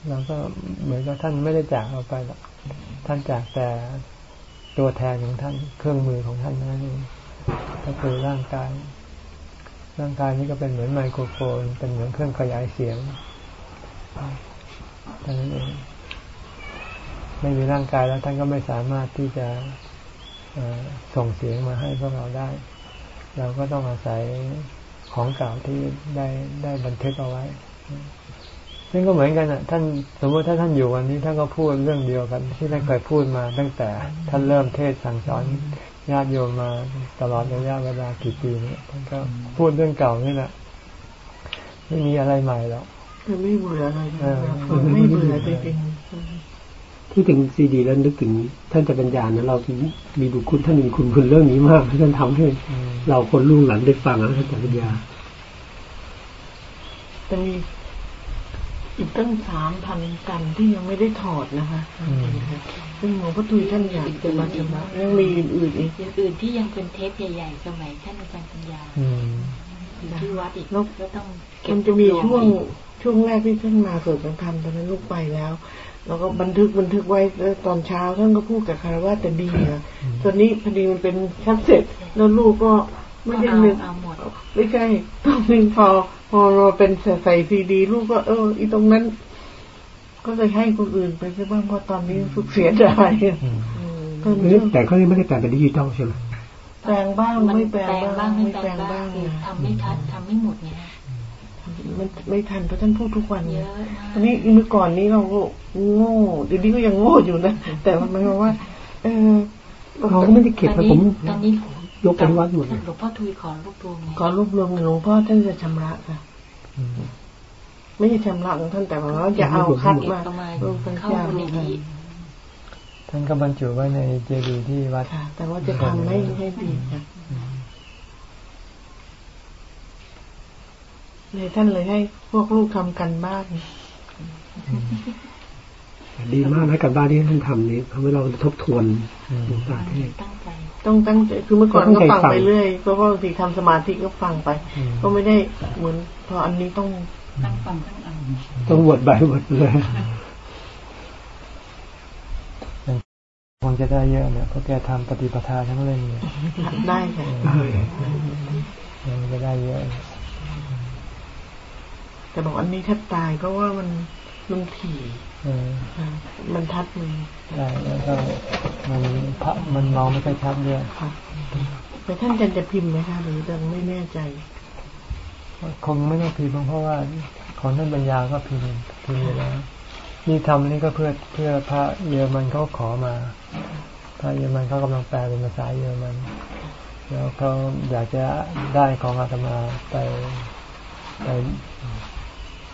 เราก็เหมือนกับท่านไม่ได้จากเราไปหรอกท่านจากแต่ตัวแทนของท่านเครื่องมือของท่านนั่นเองก็คือร่างกาย ร่างกายนี้ก็เป็นเหมือนไมโครโฟน เป็นเหมือนเครื่องขยายเสียงเท่านั้นเอง ไม่มีร่างกายแล้วท่านก็ไม่สามารถที่จะส่งเสียงมาให้พวกเราได้ เราก็ต้องอาศัยของเก่าที่ได้ได้บันทึกเอาไว้ ซึ่งก็เหมือนกันอะ ท่านสมมติถ้าท่านอยู่วันนี้ท่านก็พูดเรื่องเดียวกัน ที่ท่านเคยพูดมาตั้งแต่ท่านเริ่มเทศสั่งสอนญาติโยมมาตลอดระยะเวลากี่ปีนี้ท่านก็พูดเรื่องเก่านี่แหละไม่มีอะไรใหม่หรอกไม่เบื่ออะไรไม่เบื่อจริง ที่ถึงซีดีแล้วนึกถึง ท่านจะปัญญานะเรามีบุคคลท่านมีคุณคุณเรื่องนี้มากที่ท่านทำให้ เราคนรุ่งหลังได้ฟังนะท่านจะปัญญาแต่มีอีกตั้งสามพันกันที่ยังไม่ได้ถอดนะคะซึ่งหลวงพ่อตุยท่านอยากจะมาชำระยังมีอื่นอีกอื่นที่ยังเป็นเทปใหญ่ๆสมัยท่านอาจารย์ปัญญาที่วัดอีกแล้วต้องมันจะมีช่วงช่วงแรกที่ท่านมาสวดสังฆรรมตอนนั้นลูกไปแล้ว แล้วก็บันทึกบันทึกไว้ตอนเช้าท่านก็พูดกับคารวะแต่ดีนะตอนนี้พอดีมันเป็นชั้นเสร็จ แล้วลูกก็ไม่ได้นึกไม่ใช่ต้องนึงพอพอเราเป็นใส่ซีดี ลูกก็เออ อีตรงนั้น ก็เลยให้คนอื่นไปใช่บ้างเพราะตอนนี้สุกเสียดายแต่เขาไม่ได้แปลเป็นดิจิตอลใช่ไหมแปลงบ้างไม่แปลงบ้างไม่แปลงบ้างทำไม่ทันทำไม่หมดเนี่ย มันไม่ทันเพราะท่านพูดทุกวันเนี่ยตอนนี้เมื่อก่อนนี้เราโง่เดี๋ยวนี้ก็ยังโง่อยู่นะแต่มันหมายว่า เออเขาก็ไม่ได้เก็บผมตอนนี้ยกปฏิวัติหมดหลวงพ่อทุยขอรวบรวมขอรวบรวมหลวงพ่อท่านจะชำระค่ะไม่ใช่ชำระของท่านแต่ว่าจะเอาคัดมาเข้าในนี้ท่านก็บรรจุไว้ในเจดีย์ที่วัดแต่ว่าจะทำให้ให้ดีค่ะ เลยท่านเลยให้พวกลูกทำกันบ้านดีมากนะกันบ้านที่ท่านทำนี้ทำให้เราทบทวนหลวงตาเทศต้องตั้งใจคือเมื่อก่อนก็ฟังไปเรื่อยเพราะว่าสิทำสมาธิก็ฟังไป ก็ไม่ได้เหมือนพออันนี้ต้องตั้งฟังตั้งอันต้องวดใบวดเลยคงจะได้เยอะเนี่ยเพราะแกทำปฏิปทาทั้งเล่มเนี่ยได้ค่ะจะได้เยอะ แต่บอกอันนี้แทบตายเพราะว่ามันมันถี่มันทัดมือใช่แล้วก็มันพระมันมองไม่ค่อยชัดด้วยแต่ท่านจันจะพิมพ์ไหมคะหรือยังไม่แน่ใจ คงไม่ต้องพิมพ์เพราะว่าของท่านปัญญาก็พิมพ์พิมพ์แล้วนี่ทำนี่ก็เพื่อเพื่อพระเยอรมันเขาขอมา พระเยอรมันเขากำลังแปลเป็นภาษาเยอรมันแล้วเขาอยากจะได้ของอาตมาไปไป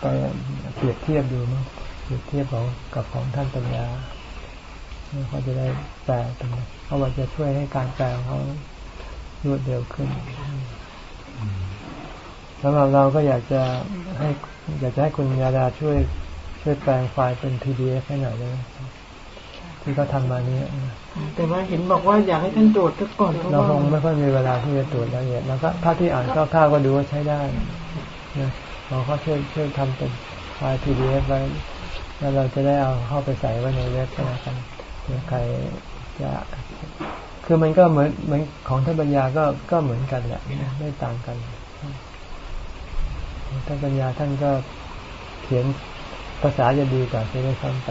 ไปเปรียบเทียบดูมั้งเปรียบเทียบของกับของท่านปัญญาเขาจะได้แปลตรงนี้เขาว่าจะช่วยให้การแปลของเขารวดเร็วขึ้นสำหรับเราก็อยากจะให้ อยากจะให้คุณยาดาช่วยช่วยแปลงไฟล์เป็น PDF ให้หน่อยได้ไหมที่เขาทำมานี้แต่ว่าเห็นบอกว่าอยากให้ท่านตรวจก่อนเราคงไม่ค่อยมีเวลาที่จะตรวจละเอียดแล้วก็ถ้าที่อ่านคร่าวๆก็ดูว่าใช้ได้นะ เราก็ช่วยช่วยทำเป็นไฟล์ PDF ไว้แล้วเราจะได้เอาเข้าไปใส่ไว้ในเว็บกันเผื่อใครจะคือมันก็เหมือนเหมือนของท่านปัญญาก็ก็เหมือนกันแหละไม่ต่างกันท่านปัญญาท่านก็เขียนภาษาจะดีกว่าที่ได้ซ้ำไป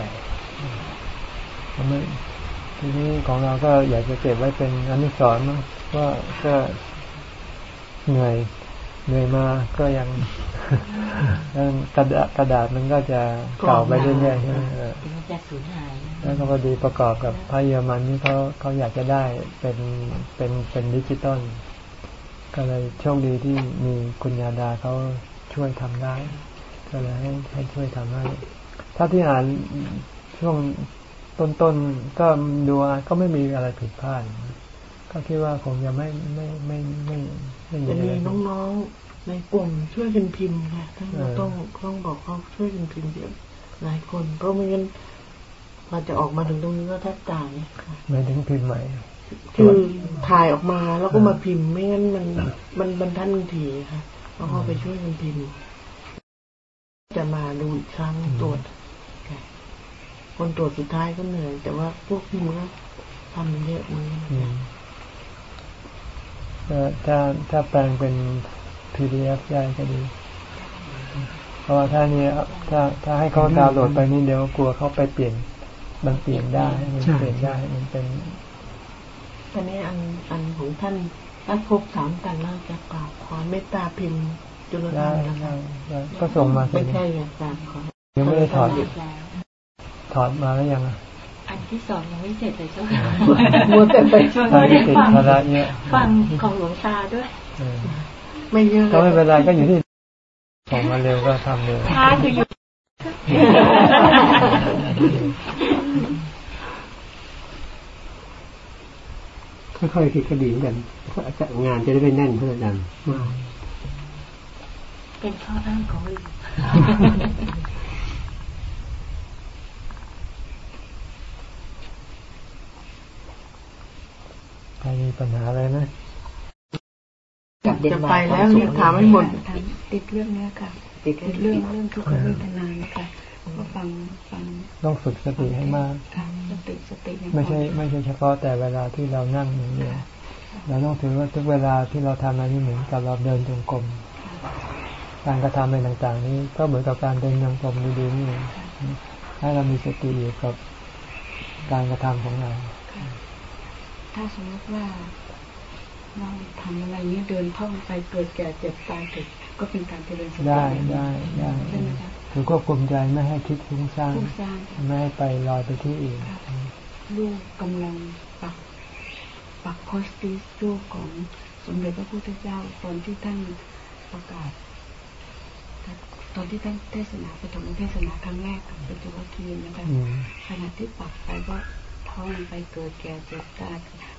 ทีนี้ของเราก็อยากจะเก็บไว้เป็นอนุสรณ์ว่าก็เหนื่อย เหนื่อยมาก็ยังกระดาษกระดาษมันก็จะเก่าไปเรื่อยๆใช่ไหมจะสูญหายแล้วก็พอดีประกอบกับพระเยอรมันนี่เขาเขาอยากจะได้เป็นเป็นเป็นดิจิตอลก็เลยโชคดีที่มีคุณยาดาเขาช่วยทำได้ ก็เลยให้ให้ช่วยทำให้ ถ้าที่อ่านช่วงต้นๆก็ดูก็ไม่มีอะไรผิดพลาดก็คิดว่าคงจะไม่ไม่ไม่ไม่ จะมีน้องๆในกลุ่มช่วยกันพิมพ์ค่ะต้องต้องบอกเขาช่วยกันพิมพ์เยอะหลายคนเพราะไม่งั้นเราจะออกมาถึงตรงนี้ก็แทบตายไม่ถึงพิมพ์ใหม่คือถ่ายออกมาแล้วก็มาพิมพ์ไม่งั้นมันมันบรรทัดทีค่ะแล้วก็ไปช่วยกันพิมพ์ จะมาดูอีกครั้งตรวจค่ะคนตรวจสุดท้ายก็เหนื่อยแต่ว่าพวกพี่มือทำมันเยอะมือ ถ้าถ้าแปลงเป็น PDF ได้ก็ดี เพราะว่าถ้านี้ถ้าถ้าให้เขาดาวน์โหลดไปนี่เดี๋ยวกลัวเขาไปเปลี่ยนมันเปลี่ยนได้มันเปลี่ยนได้มันเป็นตอนนี้อันอันของท่านท่านพบสามกันแล้วจะกล่าวขอเมตตาพิมพ์จุลธรรมนะคะก็ส่งมาไม่ใช่อยากกราบขอยังไม่ได้ถอดถอดมาแล้วยังอัน ที่สองยังไม่เสร็จเลยเจ้าค่ะมัวแต่ไปช่วยไม่ได้ฟังฟังของหลวงตาด้วยไม่เยอะก็ไม่เป็นไรก็อยู่ที่ส่งมาเร็วก็ทำเร็วช้าคืออยู่ค่อยๆคิดก็ดีเหมือนกันจะงานจะได้ไม่แน่นเพื่อนกันเป็นข้ออ้างของลิใค มีปัญหาอะไรไหมจะไปแล้วเนี่ยถามไม่หมดติดเรื่องเนี้ยค่ะ ติดเรื่องเรื่องทุกขเวทนานะคะก็ฟังฟังต้องฝึกสติให้มากสติสติไม่ใช่ไม่ใช่เฉพาะแต่เวลาที่เรานั่งอย่างเดียวเราต้องถือว่าทุกเวลาที่เราทำอะไรนี่เหมือนกับเราเดินจงกรมการกระทำอะไรต่าง ๆ นี้ก็เหมือนกับการเดินจงกรมดีๆนี่ให้เรามีสติอยู่กับการกระทำของเรา ถ้าสมมติว่าเราทำอะไรนี้เดินท่องไปเกิดแก่เจ็บตายเกิดก็เป็นการเจริญสติได้ได้ได้ถือควบคุมใจไม่ให้คิดฟุ้งซ่านไม่ให้ไปลอยไปที่อื่นลูกกำลังปักปักโพสติสรูปของสมเด็จพระพุทธเจ้าตอนที่ท่านประกาศ ตอนที่ท่านเทศนาปฐมเทศนาครั้งแรกกับปัจจุบันทีนะคะขณะที่ปักไปก็ ท้องไปเกิดแก่เจ็บตาย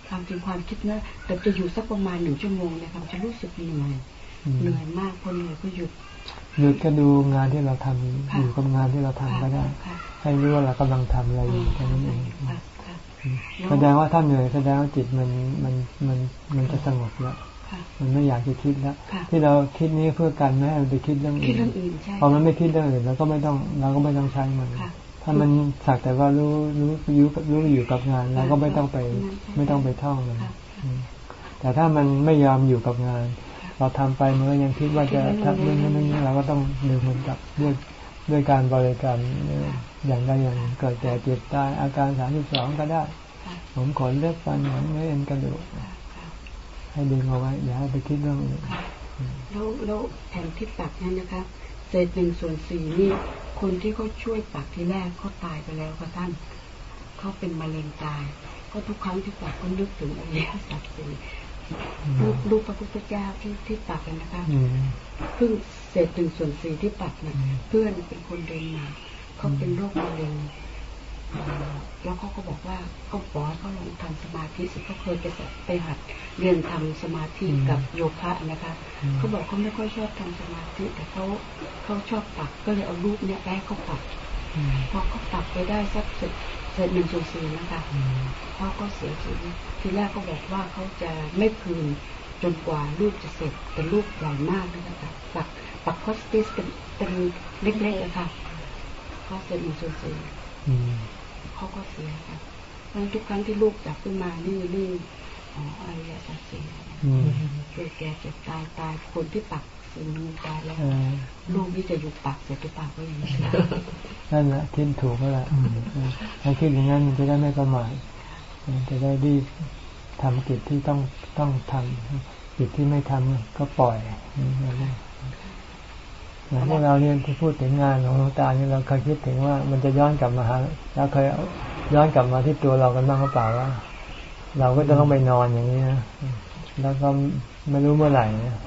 ความจริงความคิดนะแต่จะอยู่สักประมาณหนึ่งชั่วโมงนะครับจะรู้สึกเหนื่อยเหนื่อยมากพอเหนื่อยก็หยุดหยุดก็ดูงานที่เราทำอยู่กับงานที่เราทำก็ได้ ให้รู้ว่าเรากำลังทำอะไรอยู่แค่นั้นเองแสดงว่าถ้าเหนื่อยแสดงว่าจิตมันมันมันมันจะสงบแล้วมันไม่อยากจะคิดแล้วที่เราคิดนี้เพื่อกันไม่ให้มันไปคิดเรื่องอื่นพอมันไม่คิดเรื่องอื่นเราก็ไม่ต้องเราก็ไม่ต้องใช้มัน ถ้ามันสักแต่ว่ารู้รู้รู้รู้อยู่กับงานเราก็ไม่ต้องไปไม่ต้องไปท่องมันแต่ถ้ามันไม่ยอมอยู่กับงาน เราทำไปมันก็ยังคิดว่าจะทำเรื่องนั้นนี้เราก็ต้องดึงมันกลับด้วยด้วยการบริกรรมอย่างใดอย่างเกิดแก่เจ็บตายอาการสามสิบสองก็ได้ ผมขนเล็บฟันหนังเนื้อเอ็นกระดูกให้ดึงเอาไว้อย่าให้ไปคิดเรื่องอื่นแล้วแล้วแผ่นที่ตักนั้นนะคะ เศษหนึ่งส่วนสี่นี่คนที่เขาช่วยปักที่แรกเขาตายไปแล้วค่ะท่านเขาเป็นมะเร็งตาย ก็ทุกครั้งที่ปักก็นึกถึงอริยสัจสี่ลูกลูกพระพุทธเจ้าที่ที่ปักกันนะคะเพิ่งเศษหนึ่งส่วนสี่ที่ปักเนี่ยเพื่อนเป็นคนเดินมาเขาเป็นโรคมะเร็ง แล้วเขาก็บอกว่าเขาบอกเขาลองทำสมาธิสิเขาเคยไปไปหัดเรียนทำสมาธิกับโยคะนะคะเขาบอกเขาไม่ค่อยชอบทำสมาธิ แต่เขาเขาชอบปักก็เลยเอารูปเนี้ยแป้เขาปักพอเขาปักไปได้สักเสร็จเสร็จหนึ่งส่วนสี่นะคะเขาก็เสียชีวิตทีแรกเขาบอกว่าเขาจะไม่คืนจนกว่าลูกจะเสร็จแต่ลูกใหญ่มากนะคะปักปักคอสติสเป็นเป็นเล็กๆนะคะเขาเสร็จหนึ่งส่วนสี่ เขาก็เสียค่ะเพราะทุกครั้งที่ลูกจับขึ้นมานี่นี่อ๋ออริยสัจสี่เกิดแก่เจ็บตายตายคนที่ปักสิ่งนึงตายแล้วลูกที่จะอยู่ปักเสร็จตัวปักก็ยังไม่นั่นแหละคิดถูกก็แหละถ้าคิดอย่างนั้นจะได้ไม่ประมาทจะได้รีบทำกิจที่ต้องต้องทำกิจที่ไม่ทำก็ปล่อย อย่างพวกเราเนี่ยที่พูดถึงงานของหลวงตาเนี่ยเราเคยคิดถึงว่ามันจะย้อนกลับมาหาเราเคยย้อนกลับมาที่ตัวเรากันบ้างหรือเปล่าว่าเราก็จะต้องไปนอนอย่างนี้นะแล้วก็ไม่รู้เมื่อไหร่นะ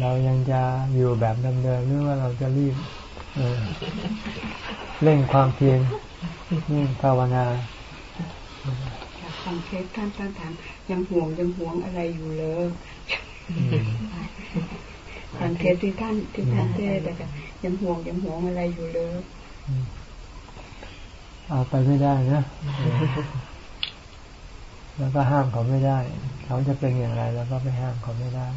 เรายังจะอยู่แบบเดิมๆหรือว่าเราจะรีบเร่งความเพียรนี่ภาวนาฟังเคสท่านท่านถามยังห่วงยังห่วงอะไรอยู่เลย ฟังเคสที่ท่านที่ท่านเทศแต่ยังห่วงยังห่วงอะไรอยู่เลยเอาไปไม่ได้นะ แล้วก็ห้ามเขาไม่ได้ เขาจะเป็นอย่างไรแล้วก็ไปห้ามเขาไม่ได้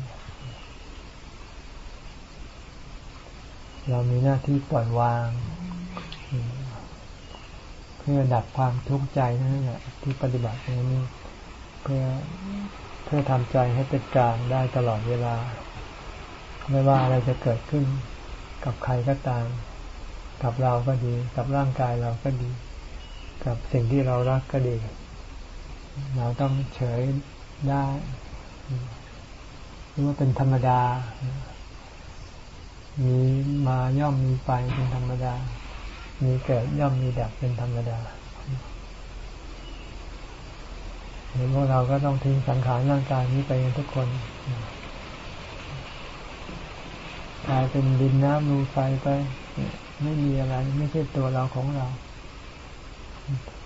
เรามีหน้าที่ปล่อยวาง เพื่อดับความทุกข์ใจนั่นแหละที่ปฏิบัตินี้เพื่อเพื่อทำใจให้เป็นกลางได้ตลอดเวลา ไม่ว่าอะไรจะเกิดขึ้นกับใครก็ตาม กับเราก็ดี กับร่างกายเราก็ดี กับสิ่งที่เรารักก็ดี เราต้องเฉยได้รู้ว่าเป็นธรรมดา มีมาย่อมมีไปเป็นธรรมดา มีเกิดย่อมมีดับเป็นธรรมดาเห็นว่าเราก็ต้องทิ้งสังขารร่างกายนี้ไปทุกคน กลายเป็นดินน้ำลมไฟไปไม่มีอะไรไม่ใช่ตัวเราของเรา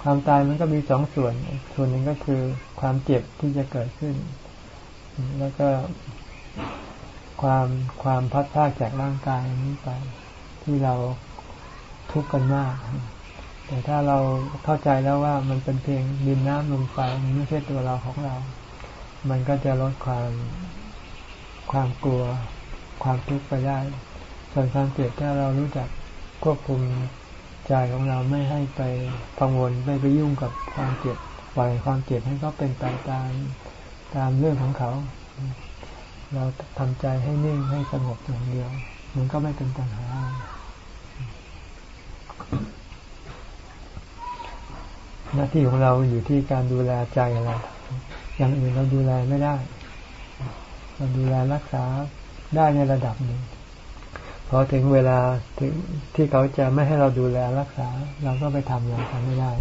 ความตายมันก็มีสองส่วน ส่วนหนึ่งก็คือความเจ็บที่จะเกิดขึ้น แล้วก็ความความพัดพากจากร่างกายนี้ไป ที่เราทุกข์กันมาก แต่ถ้าเราเข้าใจแล้วว่ามันเป็นเพียงดินน้ำลมไฟมันไม่ใช่ตัวเราของเรา มันก็จะลดความความกลัว ความทุกข์ไปได้ ส่วนความเจ็บถ้าเรารู้จักควบคุมใจของเราไม่ให้ไปกังวลไม่ไปยุ่งกับความเจ็บปล่อยความเจ็บให้เขาเป็นไปตามตามเรื่องของเขา เราทำใจให้นิ่งให้สงบอย่างเดียว มันก็ไม่เป็นปัญหา หน้าที่ของเราอยู่ที่การดูแลใจเราอย่างอื่นเราดูแลไม่ได้เราดูแลรักษา ได้ในระดับหนึ่งพอถึงเวลาถึงที่เขาจะไม่ให้เราดูแลรักษา เราก็ไปทำอะไรทำไม่ได้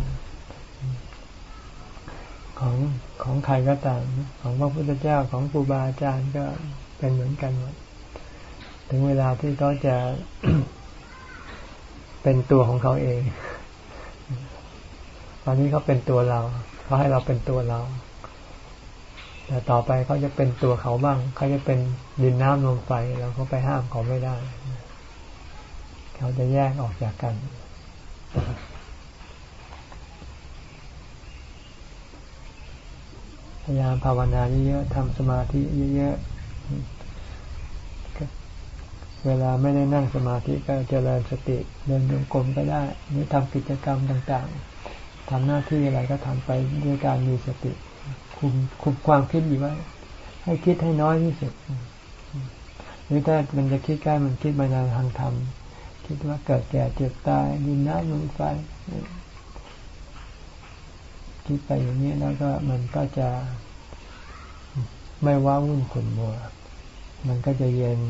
ของของใครก็ตามของพระพุทธเจ้าของครูบาอาจารย์ก็เป็นเหมือนกันหมดถึงเวลาที่เขาจะเป็นตัวของเขาเอง ตอนนี้เขาเป็นตัวเราเขาให้เราเป็นตัวเรา แต่ต่อไปเขาจะเป็นตัวเขาบ้าง เขาจะเป็นดินน้ำลมไฟเราก็ไปห้ามเขาไม่ได้ เขาจะแยกออกจากกัน พยายามภาวนาเยอะๆทำสมาธิเยอะๆ เวลาไม่ได้นั่งสมาธิก็เจริญสติเดินจงกรมก็ได้หรือทำกิจกรรมต่างๆทำหน้าที่อะไรก็ทำไปด้วยการมีสติ คุมคุมความคิดอยู่ไว้ ให้คิดให้น้อยที่สุดหรือถ้ามันจะคิดใกล้มันคิดมาในทางธรรมคิดว่าเกิดแก่เจ็บตายดินน้ำลมไฟคิดไปอย่างนี้แล้วก็มันก็จะไม่ว้าวุ่นขุ่นมัว มันก็จะเย็น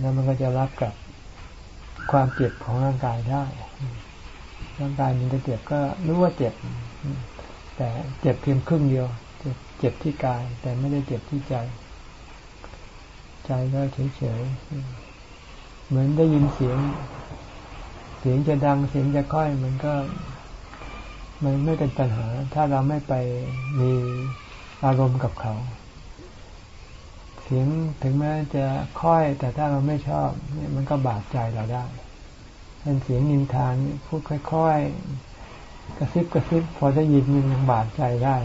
แล้วมันก็จะรับกับความเจ็บของร่างกายได้ ร่างกายมันจะเจ็บก็รู้ว่าเจ็บ แต่เจ็บเพียงครึ่งเดียว เจ็บที่กาย แต่ไม่ได้เจ็บที่ใจ ใจก็เฉยๆ เหมือนได้ยินเสียง เสียงจะดังเสียงจะค่อย มันก็ มันไม่เป็นปัญหา ถ้าเราไม่ไปมีอารมณ์กับเขา เสียงถึงแม้จะค่อย แต่ถ้าเราไม่ชอบ มันก็บาดใจเราได้เป็นเสียงนินทานพูดค่อยก ระซิบกระซิบพอได้ยินมันบาดใจได้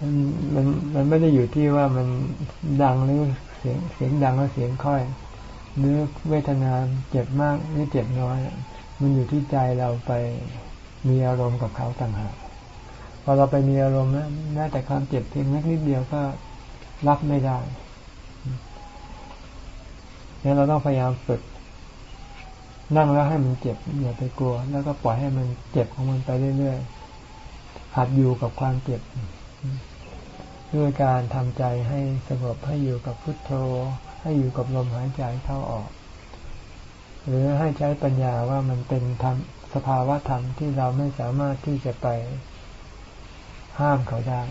มันมันมันไม่ได้อยู่ที่ว่ามันดังหรือเสียงเสียงดังหรือเสียงค่อยหรือเวทนาเจ็บมากหรือเจ็บน้อย มันอยู่ที่ใจเราไปมีอารมณ์กับเขาต่างหากพอเราไปมีอารมณ์นะแม้แต่ความเจ็บเพียงนิดเดียวก็รับไม่ได้เนี่ยเราต้องพยายามฝึก นั่งแล้วให้มันเจ็บอย่าไปกลัว แล้วก็ปล่อยให้มันเจ็บของมันไปเรื่อยๆหัดอยู่กับความเจ็บ ด้วยการทำใจให้สงบให้อยู่กับพุทโธ ให้อยู่กับลมหายใจเข้าออก หรือให้ใช้ปัญญาว่ามันเป็นธรรมสภาวะธรรมที่เราไม่สามารถที่จะไปห้ามเขาได้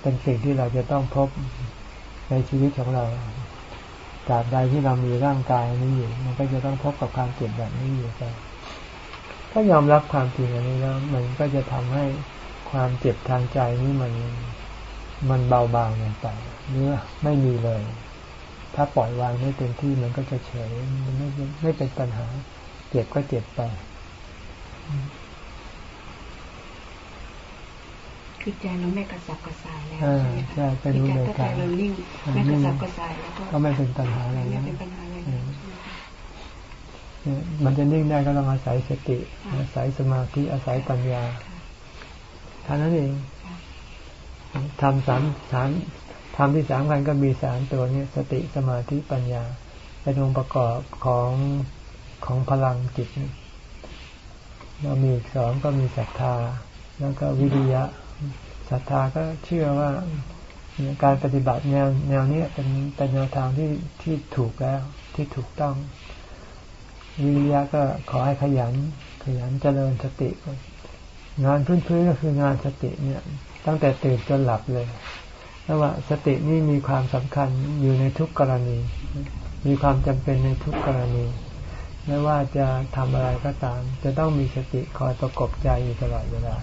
เป็นสิ่งที่เราจะต้องพบในชีวิตของเรา ตราบใดที่เรามีร่างกายนี้อยู่มันก็จะต้องพบกับความเจ็บแบบนี้อยู่ไปถ้ายอมรับความจริงอันนี้แล้วมันก็จะทำให้ความเจ็บทางใจนี้มันมันเบาบางลงไปหรือไม่มีเลย ถ้าปล่อยวางไม่เต็มที่มันก็จะเฉยมันไม่ไม่เป็นปัญหา เจ็บก็เจ็บไป คือใจเราไม่กระสับกระส่ายแล้วอ่าใช่ไหมใช่คะเป็นอุใจเบกถ้าใจขาเรานิ่งไม่กระสับกระส่ายแล้วก็ก็ไม่เป็นปัญหาอะไรไม่นะเป็นปัญหาอะไรอืมเนี่ยมันจะนิ่งได้ก็ต้องอาศัยสติอาศัยสมาธิอาศัยปัญญาเท่านั้นเองทำสามสามทำที่สามคันก็มีสามตัวนี้สติสมาธิปัญญาเป็นองค์ประกอบของของพลังจิตนี่เรามีอีกสองก็มีศรัทธา แล้วก็วิริยะ ศรัทธาก็เชื่อว่าการปฏิบัติแนวแนวนี้เป็นเป็นแนวทางที่ที่ถูกแล้วที่ถูกต้องวิริยะก็ขอให้ขยัน ขยันเจริญสติ งานพื้นๆก็คืองานสติเนี่ย ตั้งแต่ตื่นจนหลับเลยแล้วว่าสตินี่มีความสำคัญอยู่ในทุกกรณี มีความจำเป็นในทุกกรณี ไม่ว่าจะทำอะไรก็ตาม จะต้องมีสติคอยประกบใจอยู่ตลอดเวลา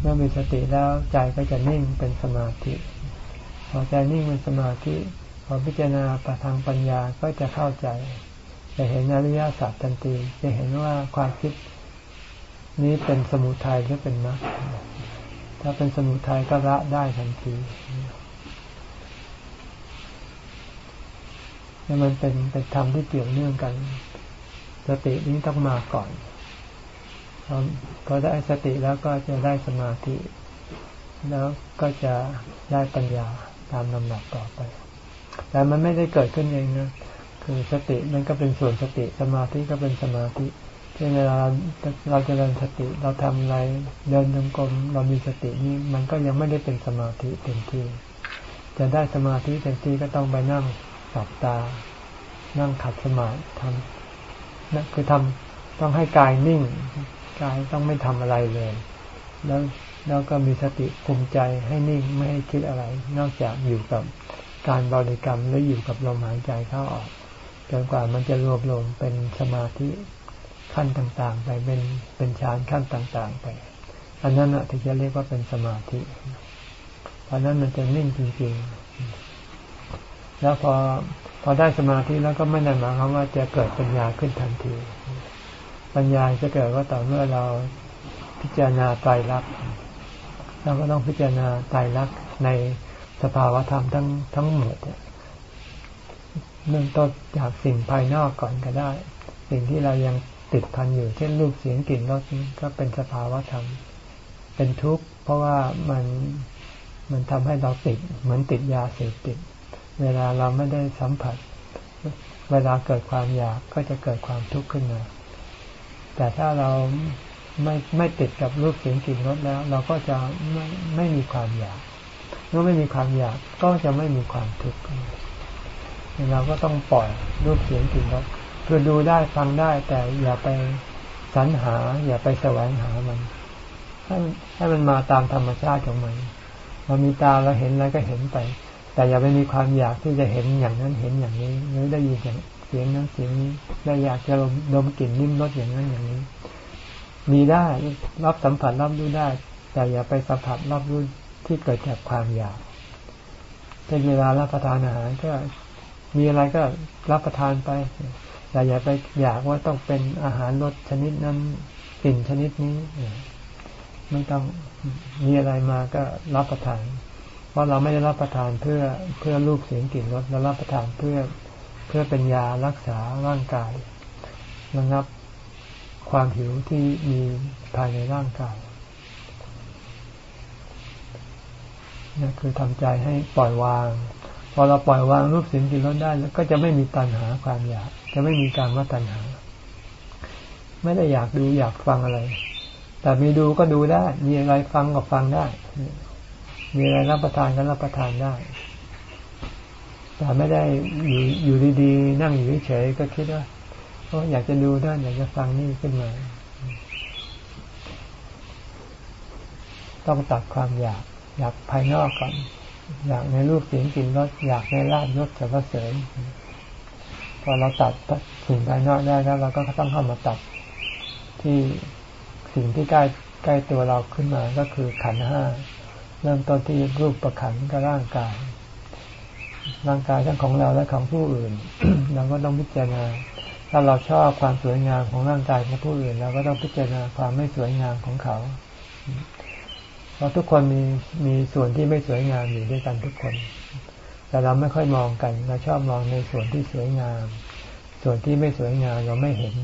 เมื่อมีสติแล้วใจก็จะนิ่งเป็นสมาธิ พอใจนิ่งเป็นสมาธิพอพิจารณาประทางปัญญาก็จะเข้าใจ จะเห็นอริยสัจทันที จะเห็นว่าความคิดนี้เป็นสมุทัยหรือเป็นมรรคถ้าเป็นสมุทัยก็ละได้ทันทีนี่มันเป็นเป็นธรรมที่เกี่ยวเนื่องกัน สตินี้ต้องมาก่อน พอพอได้สติแล้วก็จะได้สมาธิ แล้วก็จะได้ปัญญาตามลำดับต่อไป แต่มันไม่ได้เกิดขึ้นเองนะคือสติมันก็เป็นส่วนสติสมาธิก็เป็นสมาธิเช่นเวลาเราจะเริญสติเราทำอะไรเดินจงกรมเรามีสตินี้มันก็ยังไม่ได้เป็นสมาธิเต็มที่ จะได้สมาธิเต็มที่ก็ต้องไปนั่งสับตา นั่งขัดสมาธิทำนั่นคือทำต้องให้กายนิ่ง กายต้องไม่ทำอะไรเลย แล้วแล้วก็มีสติคุมใจให้นิ่งไม่ให้คิดอะไร นอกจากอยู่กับการบริกรรมหรืออยู่กับลมหายใจเข้าออกจนกว่ามันจะรวบรวมเป็นสมาธิขั้นต่าง ๆ ไปเป็นเป็นฌานขั้นต่างๆ ไป อันนั้นอะถึงจะเรียกว่าเป็นสมาธิเพราะนั้นมันจะนิ่งจริงๆ แล้วพอพอได้สมาธิแล้วก็ไม่ได้หมายความว่าจะเกิดปัญญาขึ้นทันที ปัญญาจะเกิดก็ต่อเมื่อเราพิจารณาไตรลักษณ์เราก็ต้องพิจารณาไตรลักษณ์ในสภาวธรรมทั้งทั้งหมดเริ่มต้นจากสิ่งภายนอกก่อนก็ได้ สิ่งที่เรายังติดพันอยู่เช่นรูปเสียงกลิ่นรสก็เป็นสภาวธรรม เป็นทุกข์เพราะว่ามันมันทำให้เราติด เหมือนติดยาเสพติด เวลาเราไม่ได้สัมผัส เวลาเกิดความอยากก็จะเกิดความทุกข์ขึ้นมา แต่ถ้าเราไม่ไม่ติดกับรูปเสียงกลิ่นรสแล้ว เราก็จะไม่ไม่มีความอยากเมื่อไม่มีความอยากก็จะไม่มีความทุกข์เราก็ต้องปล่อยรูปเสียงกลิ่นรสคือดูได้ฟังได้ แต่อย่าไปสรรหา อย่าไปแสวงหามันให้ให้มันมาตามธรรมชาติของมันเรามีตาเราเห็นแล้วก็เห็นไป แต่อย่าไปมีความอยากที่จะเห็นอย่างนั้นเห็นอย่างนี้หรือได้ยินอย่าง เสียงนั้นเสียงนี้ได้อยากจะดมกลิ่นนิ่มรสอย่างนั้นอย่างนี้ มีได้รับสัมผัสรับรู้ได้ แต่อย่าไปสัมผัสรับรู้ที่เกิดจากความอยากเช่นเวลารับประทานอาหารก็มีอะไรก็รับประทานไปแต่อย่าไปอยากว่าต้องเป็นอาหารรสชนิดนั้นกลิ่นชนิดนี้ไม่ต้องมีอะไรมาก็รับประทาน เพราะเราไม่ได้รับประทานเพื่อเพื่อรูปเสียงกลิ่นรสเรารับประทานเพื่อ เพื่อเป็นยารักษาร่างกายระงับความหิวที่มีภายในร่างกายนี่คือทำใจให้ปล่อยวาง พอเราปล่อยวางรูปสียงกินรสได้แล้วก็จะไม่มีตัณหาความอยาก จะไม่มีการว่าตัณหา ไม่ได้อยากดูอยากฟังอะไร แต่มีดูก็ดูได้ มีอะไรฟังก็ฟังได้ มีอะไรรับประทานก็รับประทานได้ แต่ไม่ได้อยู่อยู่ดีๆ นั่งอยู่เฉยๆก็คิดว่าก็อยากจะดูด้านอยากจะฟังนี่ขึ้นมา ต้องตัดความอยากอยากภายนอกก่อน อยากในรูปเสียงกลิ่นรสอยากในลาบยศสรรเสริญพอเราตัดสิ่งภายนอกได้แล้วเราก็ต้องเข้ามาตัดที่สิ่งที่ใกล้ใกล้ตัวเราขึ้นมาก็คือขันห้าเริ่มต้นที่รูปประขันกับร่างกาย ร่างกายทั้งของเราและของผู้อื่น เราก็ต้องพิจารณา ถ้าเราชอบความสวยงามของร่างกายของผู้อื่น เราก็ต้องพิจารณาความไม่สวยงามของเขา เพราะทุกคนมีมีส่วนที่ไม่สวยงามอยู่ด้วยกันทุกคน แต่เราไม่ค่อยมองกัน เราชอบมองในส่วนที่สวยงาม ส่วนที่ไม่สวยงามเราไม่เห็น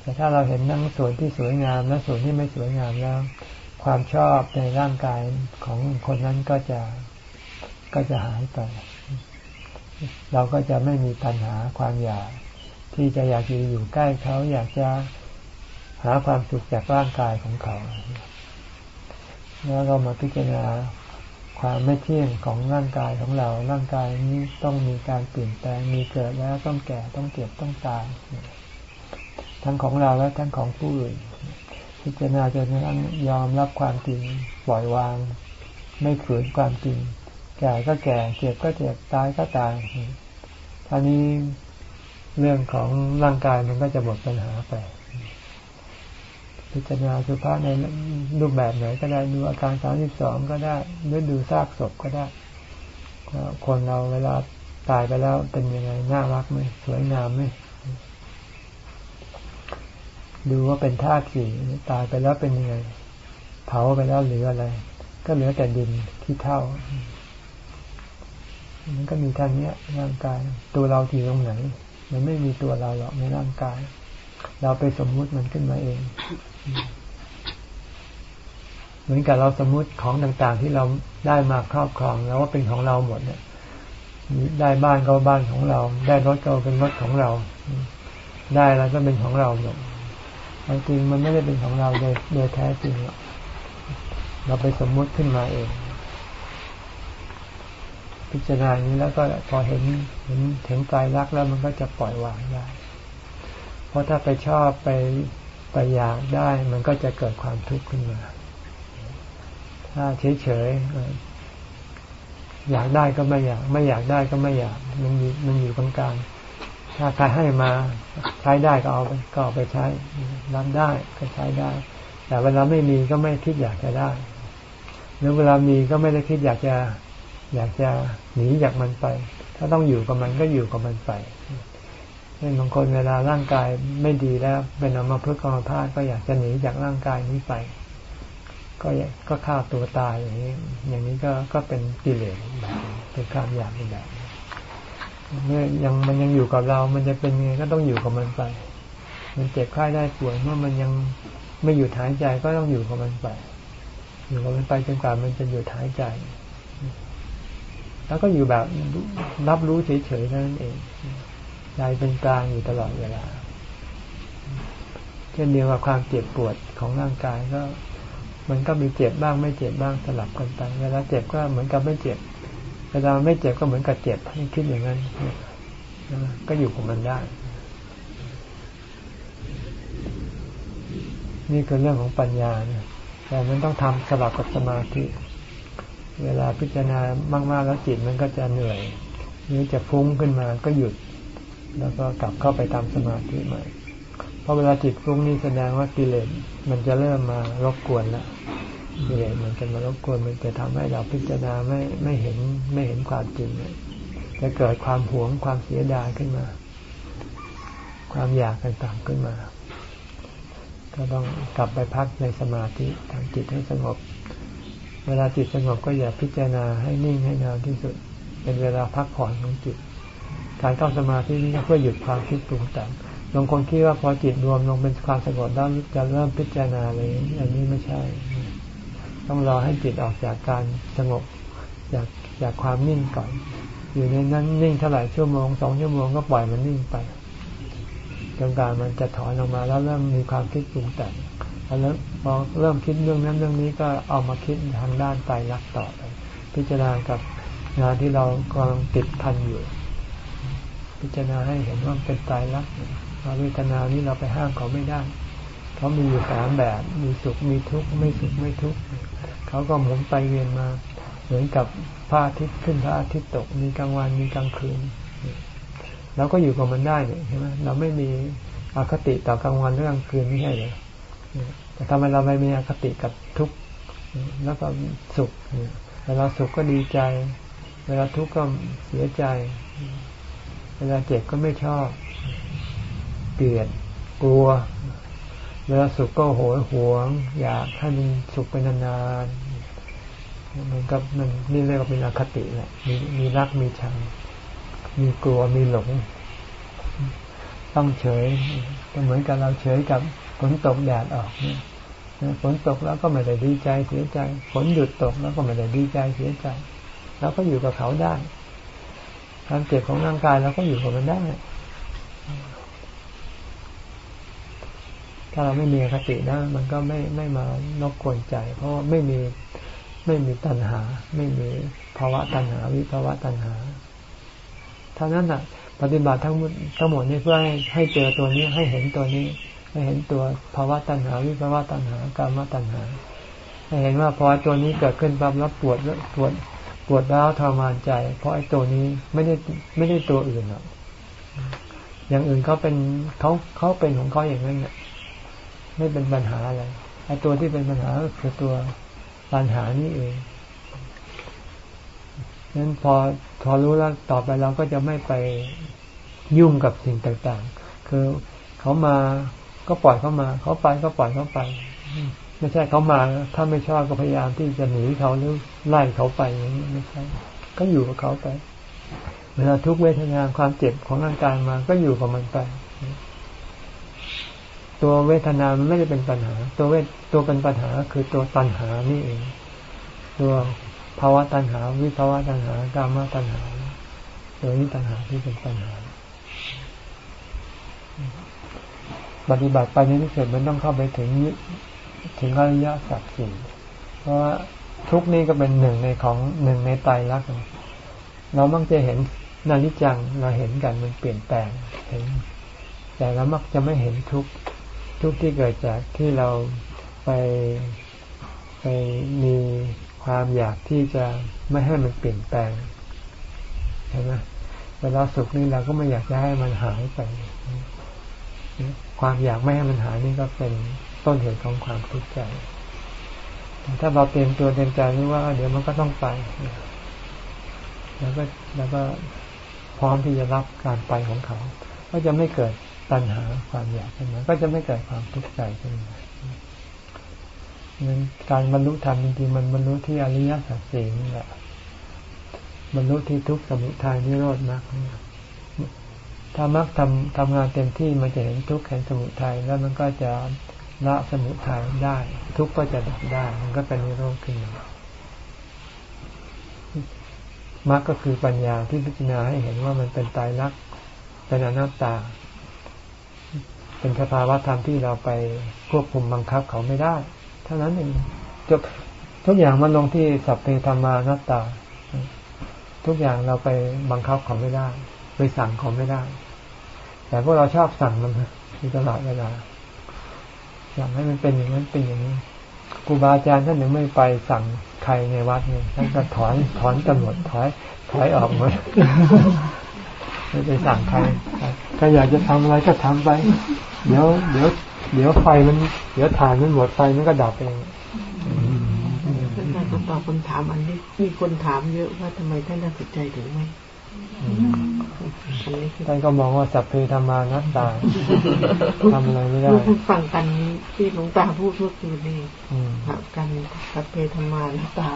แต่ถ้าเราเห็นทั้งส่วนที่สวยงามและส่วนที่ไม่สวยงามแล้ว ความชอบในร่างกายของคนนั้นก็จะ ก็จะหายไป เราก็จะไม่มีปัญหาความอยาก ที่จะอยากอยู่ใกล้เขาอยากจะหาความสุขจากร่างกายของเขา แล้วเรามาพิจารณาความไม่เที่ยงของร่างกายของเรา ร่างกายนี้ต้องมีการเปลี่ยนแปลง มีเกิดแล้วต้องแก่ ต้องเจ็บ ต้องตาย ทั้งของเราและทั้งของผู้อื่น พิจารณาจนกระทั่งยอมรับความจริง ปล่อยวาง ไม่ฝืนความจริง แก่ก็แก่เจ็บก็เจ็บตายก็ตายท่านี้เรื่องของร่างกายมันก็จะหมดปัญหาไปพิจารณาสุภาพในรูปแบบไหนก็ได้ดูอาการสามสิบสองก็ได้หรือดูซากศพก็ได้คนเราเวลาตายไปแล้วเป็นยังไงน่ารักไหมสวยงามไหมดูว่าเป็นธาตุสี่ตายไปแล้วเป็นยังไง เผาไปแล้วเหลืออะไร ก็เหลือแต่ดินที่เท่า มันก็มีท่านเนี้ยร่างกาย ตัวเราที่ตรงไหน มันไม่มีตัวเราหรอกในร่างกาย เราไปสมมุติมันขึ้นมาเอง เหมือนกับเราสมมุติของต่างๆ ที่เราได้มาครอบครองแล้วว่าเป็นของเราหมดเนี่ยได้บ้านก็บ้านของเรา ได้รถก็เป็นรถของเรา ได้แล้วก็เป็นของเราหมดจริงมันไม่ได้เป็นของเราโดยโดยแท้จริงหรอกเราไปสมมุติขึ้นมาเอง พิจารณานี้แล้วก็พอเห็นเห็นถึงกายรักแล้วมันก็จะปล่อยวางได้ เพราะถ้าไปชอบไปไปอยากได้ มันก็จะเกิดความทุกข์ขึ้นมา ถ้าเฉยๆอยากได้ก็ไม่อยาก ไม่อยากได้ก็ไม่อยาก มันมันอยู่กลางๆถ้าใครให้มาใช้ได้ก็เอาก็เอาไปใช้รับได้ก็ใช้ได้ แต่เวลาไม่มีก็ไม่คิดอยากจะได้หรือเวลามีก็ไม่ได้คิดอยากจะ อยากจะหนีจากมันไป ถ้าต้องอยู่กับมันก็อยู่กับมันไปเช่นบางคนเวลาร่างกายไม่ดีแล้ว เป็นอมาพึกกรรมพาดก็อยากจะหนีจากร่างกายนี้ไป ก็ก็ฆ่าตัวตายอย่างนี้ อย่างนี้ก็ก็เป็นกิเลสแบบเป็นความอยากแบบเมื่อยังมันยังอยู่กับเรา มันจะเป็นไงก็ต้องอยู่กับมันไป มันเจ็บไข้ได้ป่วยเมื่อมันยังไม่อยู่หายใจก็ต้องอยู่กับมันไป อยู่กับมันไปจนกว่ามันจะอยู่หายใจ แล้วก็อยู่แบบรับรู้เฉยๆนั่นเองใจเป็นกลางอยู่ตลอดเวลา เช่นเดียวกับความเจ็บปวดของร่างกายก็ มันก็มีเจ็บบ้างไม่เจ็บบ้างสลับกันไปเวลาเจ็บก็เหมือนกับไม่เจ็บเวลาไม่เจ็บก็เหมือนกับเจ็บให้คิดอย่างนั้นก็อยู่ของมันได้ นี่คือเรื่องของปัญญาเนี่ยแต่มันต้องทำสลับกับสมาธิ เวลาพิจารณามากๆแล้วจิตมันก็จะเหนื่อยหรือจะฟุ้งขึ้นมาก็หยุด แล้วก็กลับเข้าไปทำสมาธิใหม่เพราะเวลาจิตฟุ้งนี่แสดงว่ากิเลสมันจะเริ่มมารบกวนแล้วกิเลสมันจะมารบกวนมันจะทำให้เราพิจารณาไม่ไม่เห็นไม่เห็นความจริงจะเกิดความหวงความเสียดายขึ้นมา ความอยากต่างๆขึ้นมา ก็ต้องกลับไปพักในสมาธิทำจิตให้สงบ เวลาจิตสงบก็อย่าพิจารณาให้นิ่งให้นานที่สุด เป็นเวลาพักผ่อนของจิต การเข้าสมาธินี้เพื่อหยุดความคิดปรุงแต่งบางคนคิดว่าพอจิตรวมลงเป็นความสงบแล้วจะเริ่มพิจารณาเลยอันนี้ไม่ใช่ ต้องรอให้จิตออกจากการสงบจากจากความนิ่งก่อน อยู่ในนั้นนิ่งเท่าไหร่ชั่วโมงสองชั่วโมงก็ปล่อยมันนิ่งไปจนการมันจะถอนออกมาแล้วเริ่มมีความคิดปรุงแต่งแล้ว พอเริ่มคิดเรื่องนั้นเรื่องนี้ก็เอามาคิดทางด้านไตรลักษณ์ต่อไปพิจารณากับงานที่เรากำลังติดพันอยู่ พิจารณาให้เห็นว่าเป็นตายรักเราเวทนานี้เราไปห้ามเขาไม่ได้ เขามีอยู่สามแบบ มีสุขมีทุกข์ไม่สุขไม่ทุกข์เขาก็หมุนไปเวียนมาเหมือนกับพระอาทิตย์ขึ้นพระอาทิตย์ตกมีกลางวันมีกลางคืนเราก็อยู่กับมันได้เนี่ยใช่ไหมเราไม่มีอคติต่อกลางวันหรือกลางคืนไม่ใช่เลย แต่ทำไมเราไม่มีอคติกับทุกข์แล้วก็สุข เวลาสุขก็ดีใจ เวลาทุกข์ก็เสียใจ เวลาเจ็บก็ไม่ชอบเกลียดกลัว เวลาสุขก็โหยหวง อยากให้มันสุขไปนานๆมันก็มันนี่เรียกว่าเป็นอคติแหละมีมีรักมีชัง มีกลัวมีหลง ต้องเฉยก็เหมือนกับเราเฉยกับ นตกแดดออกเนี่ยฝนตกแล้วก็ไม่ได้ดีใจเสียใจฝนหยุดตกแล้วก็ไม่ได้ดีใจเสียใจเราก็อยู่กับเขาได้การเจ็บของร่างกายเราก็อยู่กับมันได้ ถ้าเราไม่มีคตินะมันก็ไม่ไม่มานกกวนใจ เพราะไม่มีไม่มีตัณหา ไม่มีภาวะตัณหา วิภาวะตัณหาเท่านั้นอะ ปฏิบัติทั้งหมดทั้งหมดนี้เพื่อให้ให้เจอตัวนี้ให้เห็นตัวนี้ ให้เห็นตัวภาวะตัณหาวิภาวะตัณหากามตัณหาให้เห็นว่าพอตัวนี้เกิดขึ้นปั๊บแล้วปวดปวดปวดร้าวทรมานใจ เพราะไอ้ตัวนี้ไม่ได้ไม่ได้ตัวอื่นหรอกอย่างอื่นเขาเป็นเขาเขาเป็นของเขาอย่างนั้นเนี่ยไม่เป็นปัญหาอะไรไอ้ตัวที่เป็นปัญหาก็คือตัวปัญหานี้เองนั้นพอพอรู้แล้วต่อไปเราก็จะไม่ไปยุ่งกับสิ่งต่างๆ คือเขามา ก็ปล่อยเขามา เขาไปก็ปล่อยเขาไป ไม่ใช่เขามา ถ้าไม่ชอบก็พยายามที่จะหนีเขาหรือไล่เขาไปอย่างนี้ไม่ใช่ก็อยู่กับเขาไป เวลาทุกเวทนาความเจ็บของร่างกายมาก็อยู่กับมันไป ตัวเวทนามันไม่ได้เป็นปัญหา ตัวเวทตัวเป็นปัญหาคือตัวตัณหานี่เอง ตัวภาวะตัณหา วิภาวะตัณหากามตัณหาตัวนี้ตัณหาที่เป็นปัญหา ปฏิบัติไปนี้ที่สุดมันต้องเข้าไปถึงถึงอริยสัจสี่เพราะว่าทุกนี้ก็เป็นหนึ่งในของหนึ่งในไตรลักษณ์เรามักจะเห็นนาฬิจังเราเห็นกันมันเปลี่ยนแปลงเห็น แต่เรามักจะไม่เห็นทุกทุกที่เกิดจากที่เราไปไปมีความอยากที่จะไม่ให้มันเปลี่ยนแปลงใช่ไหมเวลาสุขนี่เราก็ไม่อยากจะให้มันหายไป ความอยากไม่ให้มันหายนี่ก็เป็นต้นเหตุของความทุกข์ใจ ถ้าเราเตรียมตัวเตรียมใจรู้ว่า เดี๋ยวมันก็ต้องไป แล้วก็แล้วก็พร้อมที่จะรับการไปของเขา ก็จะไม่เกิดตัณหาความอยากขึ้นมา ก็จะไม่เกิดความทุกข์ใจขึ้นมานั้นการบรรลุธรรมจริงๆมันบรรลุที่อริยสัจสี่นี่แหละบรรลุที่ทุกข์สมุทัยนิโรธมรรค ถ้ามรรคทำทำงานเต็มที่มันจะเห็นทุกข์เห็นสมุทัยแล้วมันก็จะละสมุทัยได้ ทุกข์ก็จะดับได้ มันก็เป็นนิโรธขึ้นมามรรคก็คือปัญญาที่พิจารณาให้เห็นว่ามันเป็นตายรักเป็นอนัตตา เป็นสภาวะธรรมที่เราไปควบคุมบังคับเขาไม่ได้ เท่านั้นเองจบทุกอย่างมันลงที่สัพเพธรรมานัตตา ทุกอย่างเราไปบังคับเขาไม่ได้ ไปสั่งเขาไม่ได้ แต่พวกเราชอบสั่งมันอยู่ตลอดเวลาอยากให้มันเป็นอย่างนั้นเป็นอย่างนี้ครูบาอาจารย์ท่านยังไม่ไปสั่งใครในวัดเนี่ยท่านก็ถอนถอนกำหนดถอยถอยออกหมดไม่ไปสั่งใครใครอยากจะทำอะไรก็ทำไป เดี๋ยว เดี๋ยว เดี๋ยวไฟมัน เดี๋ยวถ่านมันหมดไฟมันก็ดับเองท่านอาจจะตอบคำถามอันนี้ มีคนถามเยอะว่าทำไมท่านตัดสินใจถึงไหม ท่านก็มองว่าสัพเพธรรมานัตตาทำอะไรไม่ได้ฟังกันที่หลวงตาพูดเมื่อคืนนี้ครับกันสัพเพธรรมานัตตา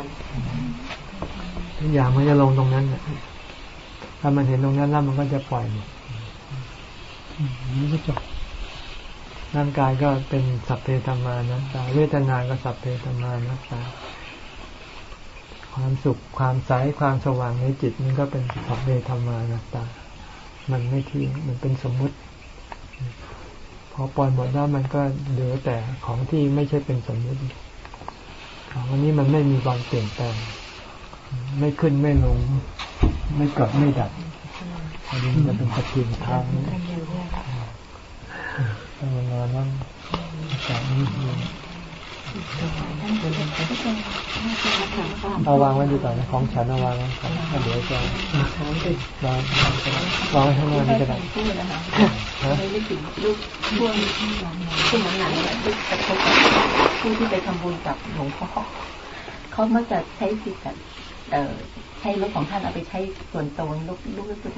ทุกอย่างมันจะลงตรงนั้นถ้ามันเห็นตรงนั้นแล้วมันก็จะปล่อยหมดนี่ก็จบร่างกายก็เป็นสัพเพธรรมานัตตาเวทนาก็สัพเพธรรมานัตตา ความสุขความใสความสว่างในจิตมันก็เป็นสัพเพธรรมานัตตา มันไม่เที่ยงมันเป็นสมมุติ พอปล่อยหมดแล้วมันก็เหลือแต่ของที่ไม่ใช่เป็นสมมุติของอันนี้มันไม่มีความเปลี่ยนแปลง ไม่ขึ้นไม่ลง ไม่เกิดไม่ดับอันนี้จะเป็นสกิลทางต้องมานอนนั่งจากนี้เอาวางไว้ดีกว่านะของฉันเอาวางไว้ครับเดี๋ยวจะวางวางไว้ข้างหน้านี่ก็ได้ฮะไม่ถึงลูกช่วงช่วงหลังๆลูกกระทบผู้ที่ไปทำบุญกับหลวงพ่อเขามักจะใช้สิทธิ์ใช้รถของท่านเอาไปใช้ส่วนตัวลูกลูกรู้สึก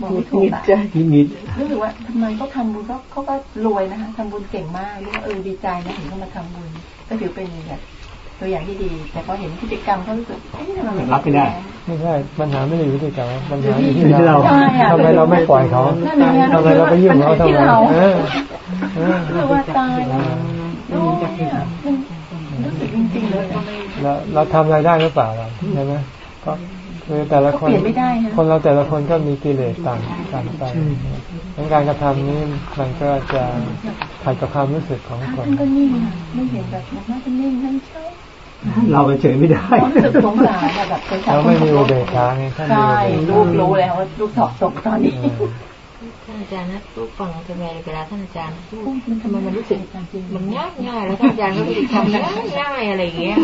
บอกไม่ถูกอะนิดรู้สึกว่าทำไมเขาทำบุญเขาเขาก็รวยนะคะทำบุญเก่งมากรู้ว่าเออดีใจนะเห็นเขามาทำบุญ ก็ถือเป็นแบบตัวอย่างที่ดี แต่พอเห็นพฤติกรรมเขารู้สึกเอ๊ะทำไมมันรับไม่ได้ไม่ใช่ปัญหาไม่ได้อยู่ที่เขาปัญหาอยู่ที่เราใช่อะทำไมเราไม่ปล่อยเขานั่นไงทำไมเราไปยุ่งกับเขาทำไมที่เราเออเออรู้สึกว่าตายแล้วโอ้ยอะมันรู้สึกจริงๆเลยอะเราเราทำอะไรได้หรือเปล่าเราใช่ไหมก็ คือแต่ละคนก็เปลี่ยนไม่ได้นะคนเราแต่ละคนก็มีกิเลสต่างต่างไปดังการกระทำนี้มันก็จะขัดกับความรู้สึกของคนท่านก็นิ่งอะไม่เห็นแบบนั้นท่านก็นิ่งท่านเฉยๆเราเฉยไม่ได้ความรู้สึกสงสารอะแบบสงสารเราไม่มีอุเบกขาไงท่านมีใช่อุเบกขาลูกรู้แล้วว่าลูกสอบตกตอนนี้เออ ท่านอาจารย์นะลูกฟังทำไมเวลาท่านอาจารย์พูดทำไมมันรู้สึกมันง่ายง่ายแล้วท่านอาจารย์ก็รู้สึกทำง่ายง่ายอะไรอย่างเงี้ย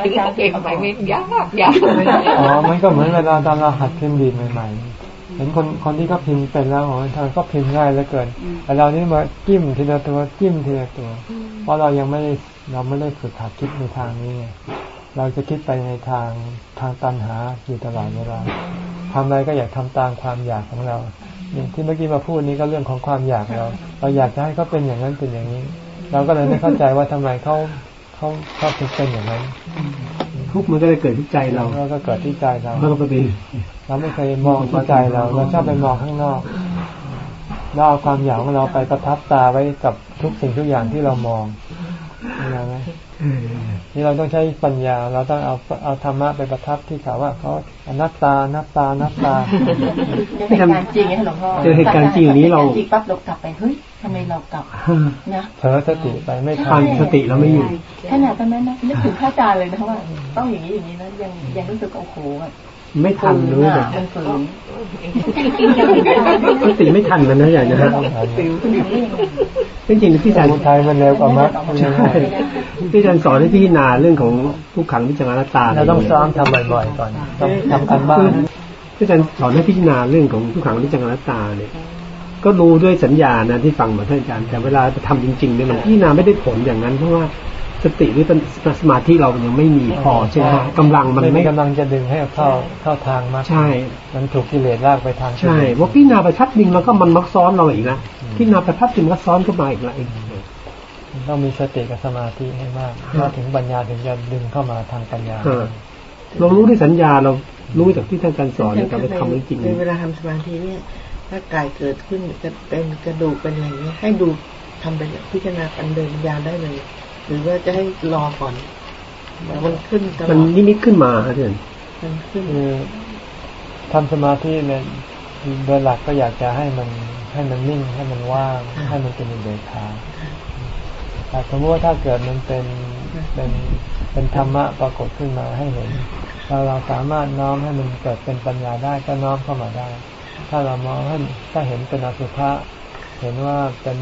ไม่เก่งไปไม่ยากยากอ๋อมันก็เหมือนเวลาตอนเราหัดพิมพ์ดีดใหม่ๆเห็นคนคนที่เขาพิมพ์เป็นแล้วโอ้ยทำไมก็พิมพ์ง่ายเหลือเกินแต่เรานี่มาจิ้มทีละตัวจิ้มทีละตัว เพราะเรายังไม่ได้เราไม่ได้ฝึกหัดคิดในทางนี้ไง เราจะคิดไปในทางทางตัณหาอยู่ตลอดเวลาทำอะไรก็อยากทำตามความอยากของเราอย่างที่เมื่อกี้มาพูดนี้ก็เรื่องของความอยากเรา เราอยากจะให้เขาเป็นอย่างนั้นเป็นอย่างนี้ เราก็เลยไม่เข้าใจว่าทำไมเขาเขาเขาถึงเป็นอย่างนั้นทุกข์มันก็เลยเกิดที่ใจเราแล้วก็เกิดที่ใจเราแล้วก็ไปเป็นเราไม่เคยมองที่ใจเราเราชอบไปมองข้างนอกเราเอาความอยากของเราไปประทับตาไว้กับทุกสิ่งทุกอย่างที่เรามองเข้าใจไหม นี่เราต้องใช้ปัญญา เราต้องเอาเอาธรรมะไปประทับที่เขาว่าเขาอนัตตาอนัตตาอนัตตาเหตุการณ์จริงไงหลวงพ่อเจอเหตุการณ์จริงอย่างนี้เราหตุกจริงปั๊บเรากลับไปเฮ้ยทำไมเรากลับนะเผลอสติไปไม่ทัทานนสติเราไม่อยู่ขนาดตอนนั้นนะนึกถึงพระอาจารย์เลยนะว่าต้องอย่างนี้อย่างนี้นะยังยังรู้สึกโอ้โหแบบ ไม่ทันรู้เลเลยมันฝืนสติไม่ทันมันนะอย่างนะฮะคุณทำได้ยังไงจริงๆพี่อาจารย์ไทยมันเร็วกว่ามรรคใช่พี่อาจารย์สอนให้พี่นาเรื่องของทุกขังพิจารณาตาเราต้องซ้อมทำบ่อยๆก่อนต้องทำกันบ้านพี่อาจารย์สอนให้พิจารณาเรื่องของทุกขังพิจารณาตาเนี่ย ก็รู้ด้วยสัญญานะที่ฟังมาท่านอาจารย์แต่เวลาไปทำจริงๆเนี่ยมันพิจารณาไม่ได้ผลอย่างนั้นเพราะว่า สติหรือสมาธิเรายังไม่มีพอใช่ไหมฮะกำลังมันไม่ไม่กำลังจะดึงให้เข้าเข้าทางมากใช่ มันถูกกิเลสลากไปทางใช่ว่าพี่นาไปพัดหนึ่งแล้วก็มันมักซ้อนเราอีกนะพี่นาไปพัดหนึ่งก็ซ้อนเข้ามาอีกละอีกต้องมีสติกับสมาธิให้มากถ้าถึงปัญญาถึงจะดึงเข้ามาทางปัญญาเออเรารู้ด้วยสัญญาเรารู้จากที่ท่านอาจารย์สอนเนี่ยแต่ไปทำจริงในเวลาทำสมาธิเนี่ยถ้ากายเกิดขึ้นจะเป็นกระดูกเป็นอะไรเงี้ยให้ดูทำเป็นพิจารณาอันเดินปัญญาได้เลย หรือว่าจะให้รอก่อนมันขึ้นตลมัอนดนิมิตขึ้นมาอาจารย์มันขึ้นคือทำสมาธิเนี่ยโดยหลักก็อยากจะให้มันให้มันนิ่งให้มันว่าง ให้มันเป็นอุเบกขาแต่สมมติว่าถ้าเกิดมันเป็นเป็นเป็นธรรมะปรากฏขึ้นมาให้เห็นเราเราสามารถน้อมให้มันเกิดเป็นปัญญาได้ก็น้อมเข้ามาได้ ถ้าเรามองให้ถ้าเห็นเป็นอสุภะเห็นว่าเป็น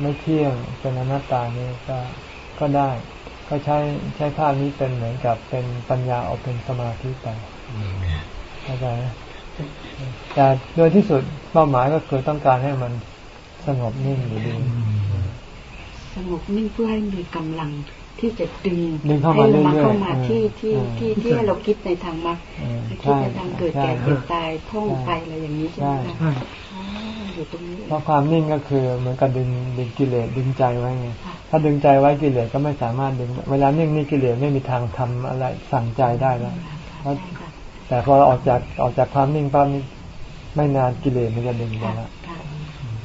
ไม่เที่ยงเป็นอนัตตานี่ก็ ก็ได้ ก็ใช้ใช้ภาพนี้เป็นเหมือนกับเป็นปัญญาออกเป็นสมาธิไปเข้าใจไหมแต่โดยที่สุดเป้าหมายก็คือต้องการให้มันสงบนิ่งอยู่ดีสงบนิ่งเพื่อให้มีกำลังที่จะดึงดึงเข้าให้มาเราเรื่อยๆมาเข้ามาที่เออที่เออที่ที่ให้เราคิดในทางมรรคเออคิดใช่ในทางเกิดใช่แก่เจ็บตายท่องไปอะไรอย่างนี้ใช่ไหมคะใช่ อ๋ออยู่ตรงนี้ เพราะความนิ่งก็คือเหมือนกับดึงดึงกิเลสดึงใจไว้ไงถ้าดึงใจไว้กิเลสก็ไม่สามารถดึง เวลานิ่งนี่กิเลสไม่มีทางทำอะไรสั่งใจได้แล้วเพราะแต่พอเราออกจากออกจากความนิ่งปั๊บนี่ไม่นานกิเลสมันจะดึงไปแล้วค่ะ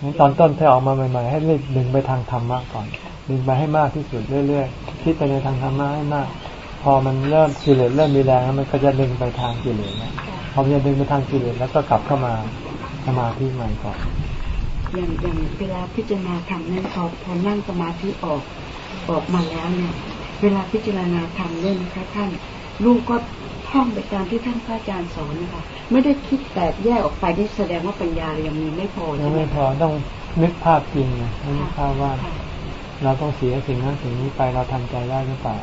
งั้นตอนต้นที่ออกมาใหม่ๆให้รีบดึงไปทางธรรมะก่อน ดึงไปให้มากที่สุดเรื่อยๆคิดไปในทางธรรมะให้มาก พอมันเริ่มกิเลสเริ่มมีแรงแล้วมันก็จะดึงไปทางกิเลสแล้วพอมันจะดึงไปทางกิเลสแล้วก็กลับเข้ามา สมาธิใหม่ก่อนอย่างอย่างเวลาพิจารณาธรรมเนี่ยพอพอนั่งสมาธิออกออกมาแล้วเนี่ย เวลาพิจารณาธรรมเนี่ยนะคะท่านลูกก็ท่องไปตามที่ท่านพระอาจารย์สอนนะคะไม่ได้คิดแตกแยกออกไปนี่แสดงว่าปัญญายังมีไม่พอยัใช่งไหมไม่พอต้องนึกภาพจริงไงให้นึกภาพว่า เราต้องเสียสิ่งนั้นสิ่งนี้ไปเราทำใจได้หรือเปล่า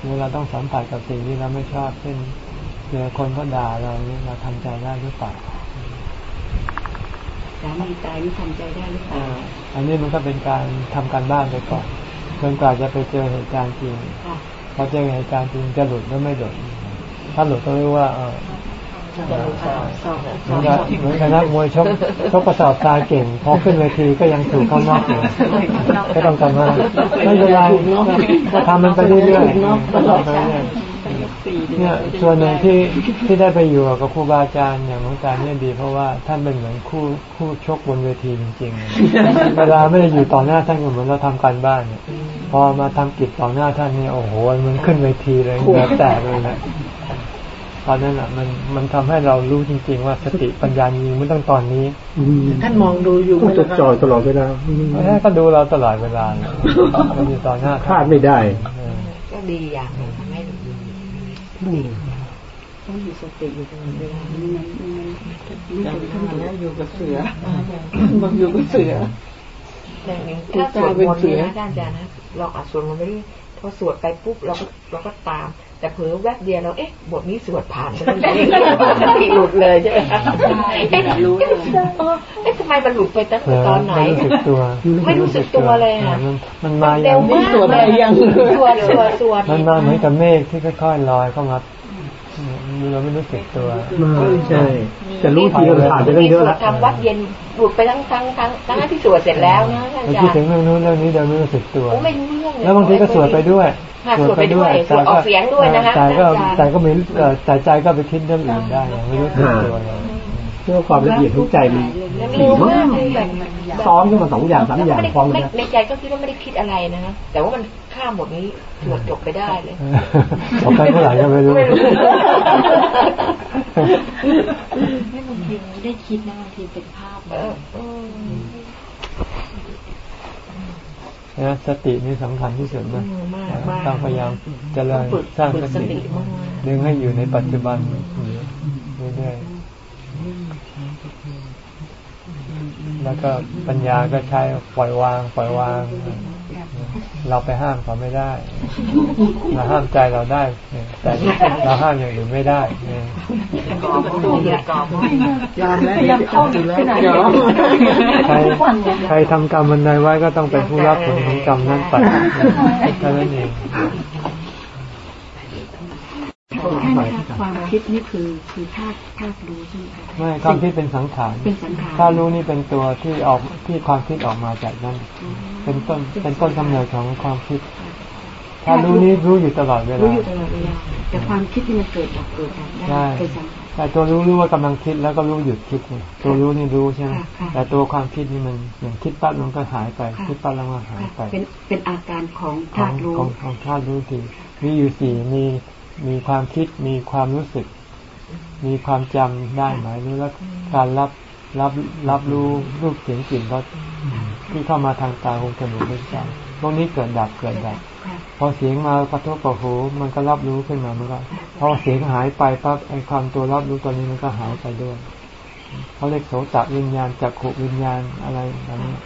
หรือเราต้องสัมผัสกับสิ่งที่เราไม่ชอบเช่นเจอคนก็ด่าเราเนี่ยเราทำใจได้หรือเปล่า สามีตายนี่ทำใจได้หรือเปล่าอันนี้มันก็เป็นการทำการบ้านไปก่อนจนกว่าจะไปเจอเหตุการณ์จริงค่ะพอเจอเหตุการณ์จริงจะหลุดหรือไม่หลุด ถ้าหลุดก็รู้ว่าเออสอบเหมือนกับเหมือนกับนักมวยชกชกกระสอบทรายเก่ง พอขึ้นเวทีก็ยังถูกเขาน็อกอยู่ก็ต้องกลับมาไม่เป็นไรก็ทำมันไปเรื่อยๆทำไป เรื่อยๆเนี่ยส่วนหนึ่งที่ที่ได้ไปอยู่กับครูบาอาจารย์อย่างหลวงตาเนี่ยดี เพราะว่าท่านเป็นเหมือนคู่คู่ชกบนเวทีจริงๆ เวลาไม่ได้อยู่ต่อหน้าท่านก็เหมือนเราทำการบ้านเนี่ยพอมาทำกิจต่อหน้าท่านเนี่ยโอ้โหมันขึ้นเวทีเลยเหงื่อแตกเลยนะตอนนั้นอะมันมันทำให้เรารู้จริง ๆ ว่าสติปัญญามีไม่ต้องตอนนี้ท่านมองดูอยู่ต้องจดจ่อตลอดเวลาเพราะฉะนั้นก็ดูเราตลอดเวลาเลยมันอยู่ต่อหน้าพลาดไม่ได้เออก็ดีอย่างห นึ่งทำให้ต้องมีสติอยู่ตลอดเวลาไม่งั้นไม่งั้นไม่อย่างเป็นท่าท่านนแล้วอยู่กับเสือบอกอยู่กับเสืออย่างหนึ่งถ้าสวดมนต์นะอาจารย์นะเราอาจสวดมนต์ไม่ได้พอสวดไปปุ๊บเราก็เราก็ตาม แต่เผลอแวบเดียวเราเอ๊ะ บทนี้สวดผ่านไปแล้วเองสติหลุดเลยใช่ไหมคะเอ๊ะรู้เลยเอ๊ะทำไมมันหลุดไปตั้งเผลแต่อตอนไหน ไม่รู้สึกตัวไม่รู้สึกตัวเลยอะมันมันมาอเร็ย่างวมากสวดอะไรยังสวดสวดสวดมันมาเหมือนกับเมฆที่ค่อยๆลอยเข้ามา เราไม่รู้สึกตัวใช่แต่รู้ทีก็ผ่านไปตั้งมีเยสอะวแล้ดวทำวัดเย็นหลุดไปทั้งทั้งทั้งทั้งที่สวดเสร็จแล้วนะท่านเราอาคิดจารถึงย์เรื่องนู้นเรื่องนี้เราไม่รู้สึกตัวโอ้ไม่รู้เรื่องเลยแล้วบางทีก็สวดไปด้วยค่ะสวดไปด้วยสวดออกเสียงด้วยนะคะใจก็อาจารย์ใจก็ไม่เอ่อใจใจก็ไปคิดเรื่องอื่นได้ยังไม่รู้สึกตัวเลยเรื่องความละเอียดของใจมันเร็วมากเลยแบบซ้อมขึ้นมาสองอย่างสามอย่างไม่ได้พร้อมกันไม่นะในใจก็คิดว่าไม่ได้คิดอะไรนะแต่ว่ามัน ข้ามบทนี้สวดจบไปได้เลยออกไปเมื่อไหร่ก็ไม่รู้ไม่รู้ไม่บางทีไม่ได้คิดนะบางทีเป็นภาพเออเออนะสตินี่สำคัญที่สุดนะมากมากต้องพยายามเจริญฝึกสร้างฝึสกสติติมากดึงให้อยู่ในปัจจุบันอยู่เรื่อยๆ แล้วก็ปัญญาก็ใช้ปล่อยวาง ปล่อยวาง เราไปห้ามเขาไม่ได้ เราห้ามใจเราได้ แต่เราห้ามอย่างอื่นไม่ได้เนี่ยกรอบตู้เลยกรอบยอมแล้วพยายามเข้าถึงดยอมใครใครทำกรรมบันใดไว้ก็ต้องเป็นผู้รับผลของกรรมนั้นไปเท่านั้นเอง แค่นี้ค่ะความคิดนี่คือคือธาตุธาตุรู้ใช่ไหมคะไม่ความคิดเป็นสังขารเป็นสังขารถ้ารู้นี่เป็นตัวที่ออกที่ความคิดออกมาจากนั้นเป็นต้นเป็นต้นกำเนิดของความคิดถ้ารู้นี้รู้อยู่ตลอดเวรู้ลาอยู่ตลอดเวลาแต่ความคิดนี่มันเกิดดับเกิดดับได้ใช่เป็นสังขารแต่ตัวรู้รู้ว่ากำลังคิดแล้วก็รู้หยุดคิดนี่ตัวรู้นี่รู้ใช่ไหมค่ะค่ะแต่ตัวความคิดนี่มันอย่างคิดปั๊บมันก็หายไปค่ะคิดปั๊บแล้วมันหายไป เป็นเป็นอาการของขอธางตุรู้ของของธาตุรู้ทีมีอยู่สี่มี มีความคิดมีความรู้สึก มีความจำได้ไหมแล้วการรับรับรับรู้รูปเสียงกลิ่นรสที่เข้ามาทางตาหูจมูกลิ้นกายพวกนี้เกิดดับเกิดดับ พอเสียงมากระทบกับหูมันก็รับรู้ขึ้นมามันก็พอเสียงหายไปปั๊บไอ้ความตัวรับรู้ตัวนี้มันก็หายไปด้วยเขาเรียกโสตวิญญาณจักขุวิญญาณอะไรแบบนี้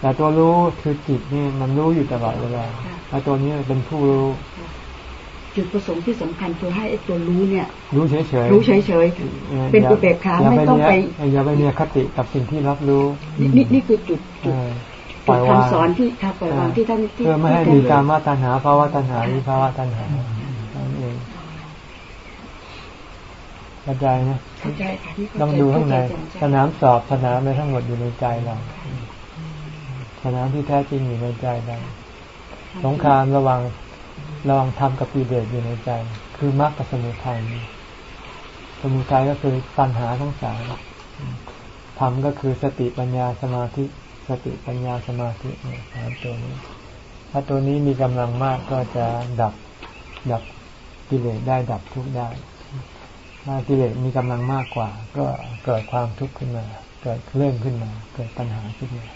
แต่ตัวรู้คือจิตนี่มันรู้อยู่ตลอดเวลาไอ้วตัวนี้เป็นผู้รู้ จุดประสงค์ที่สำคัญคือให้ไอ้ตัวรู้เนี่ย รู้เฉยๆรู้เฉยออเป็นอุเบกขาย่ไม่ต้องไปอย่าไปมีอคติกับสิ่งที่รับรู้ๆนี่นี่นี่คือจุดเอจุดอปจุล่ดอยวางคำสอนที่ค่ะปล่อยวางที่ท่านที่เพื่อไม่ให้มีการมาตัณหาภาวะตัณหาวิภาวะตัณหานั่นเองเข้าใจนะเข้าใจค่ะที่เข้าใจต้องดูข้างในเข้ใจสนามสอบสนามอะไรทั้งหมดอยู่ในใจเราสนามที่แท้จริงอยู่ในใจเราสงครามระหว่าง ระหว่างธรรมกับปีเดชอยู่ในใจ คือมรรคกับสมุทัยสมุทัยก็คือปัญหาทั้งสามธรรมก็คือสติปัญญาสมาธิ สติปัญญาสมาธิเนี่ยสามตัวนี้ ถ้าตัวนี้มีกำลังมากก็จะดับดับกิเลสได้ดับทุกข์ได้ถ้ากิเลสมีกำลังมากกว่า ก็เกิดความทุกข์ขึ้นมา เกิดเรื่องขึ้นมา เกิดปัญหาขึ้นมา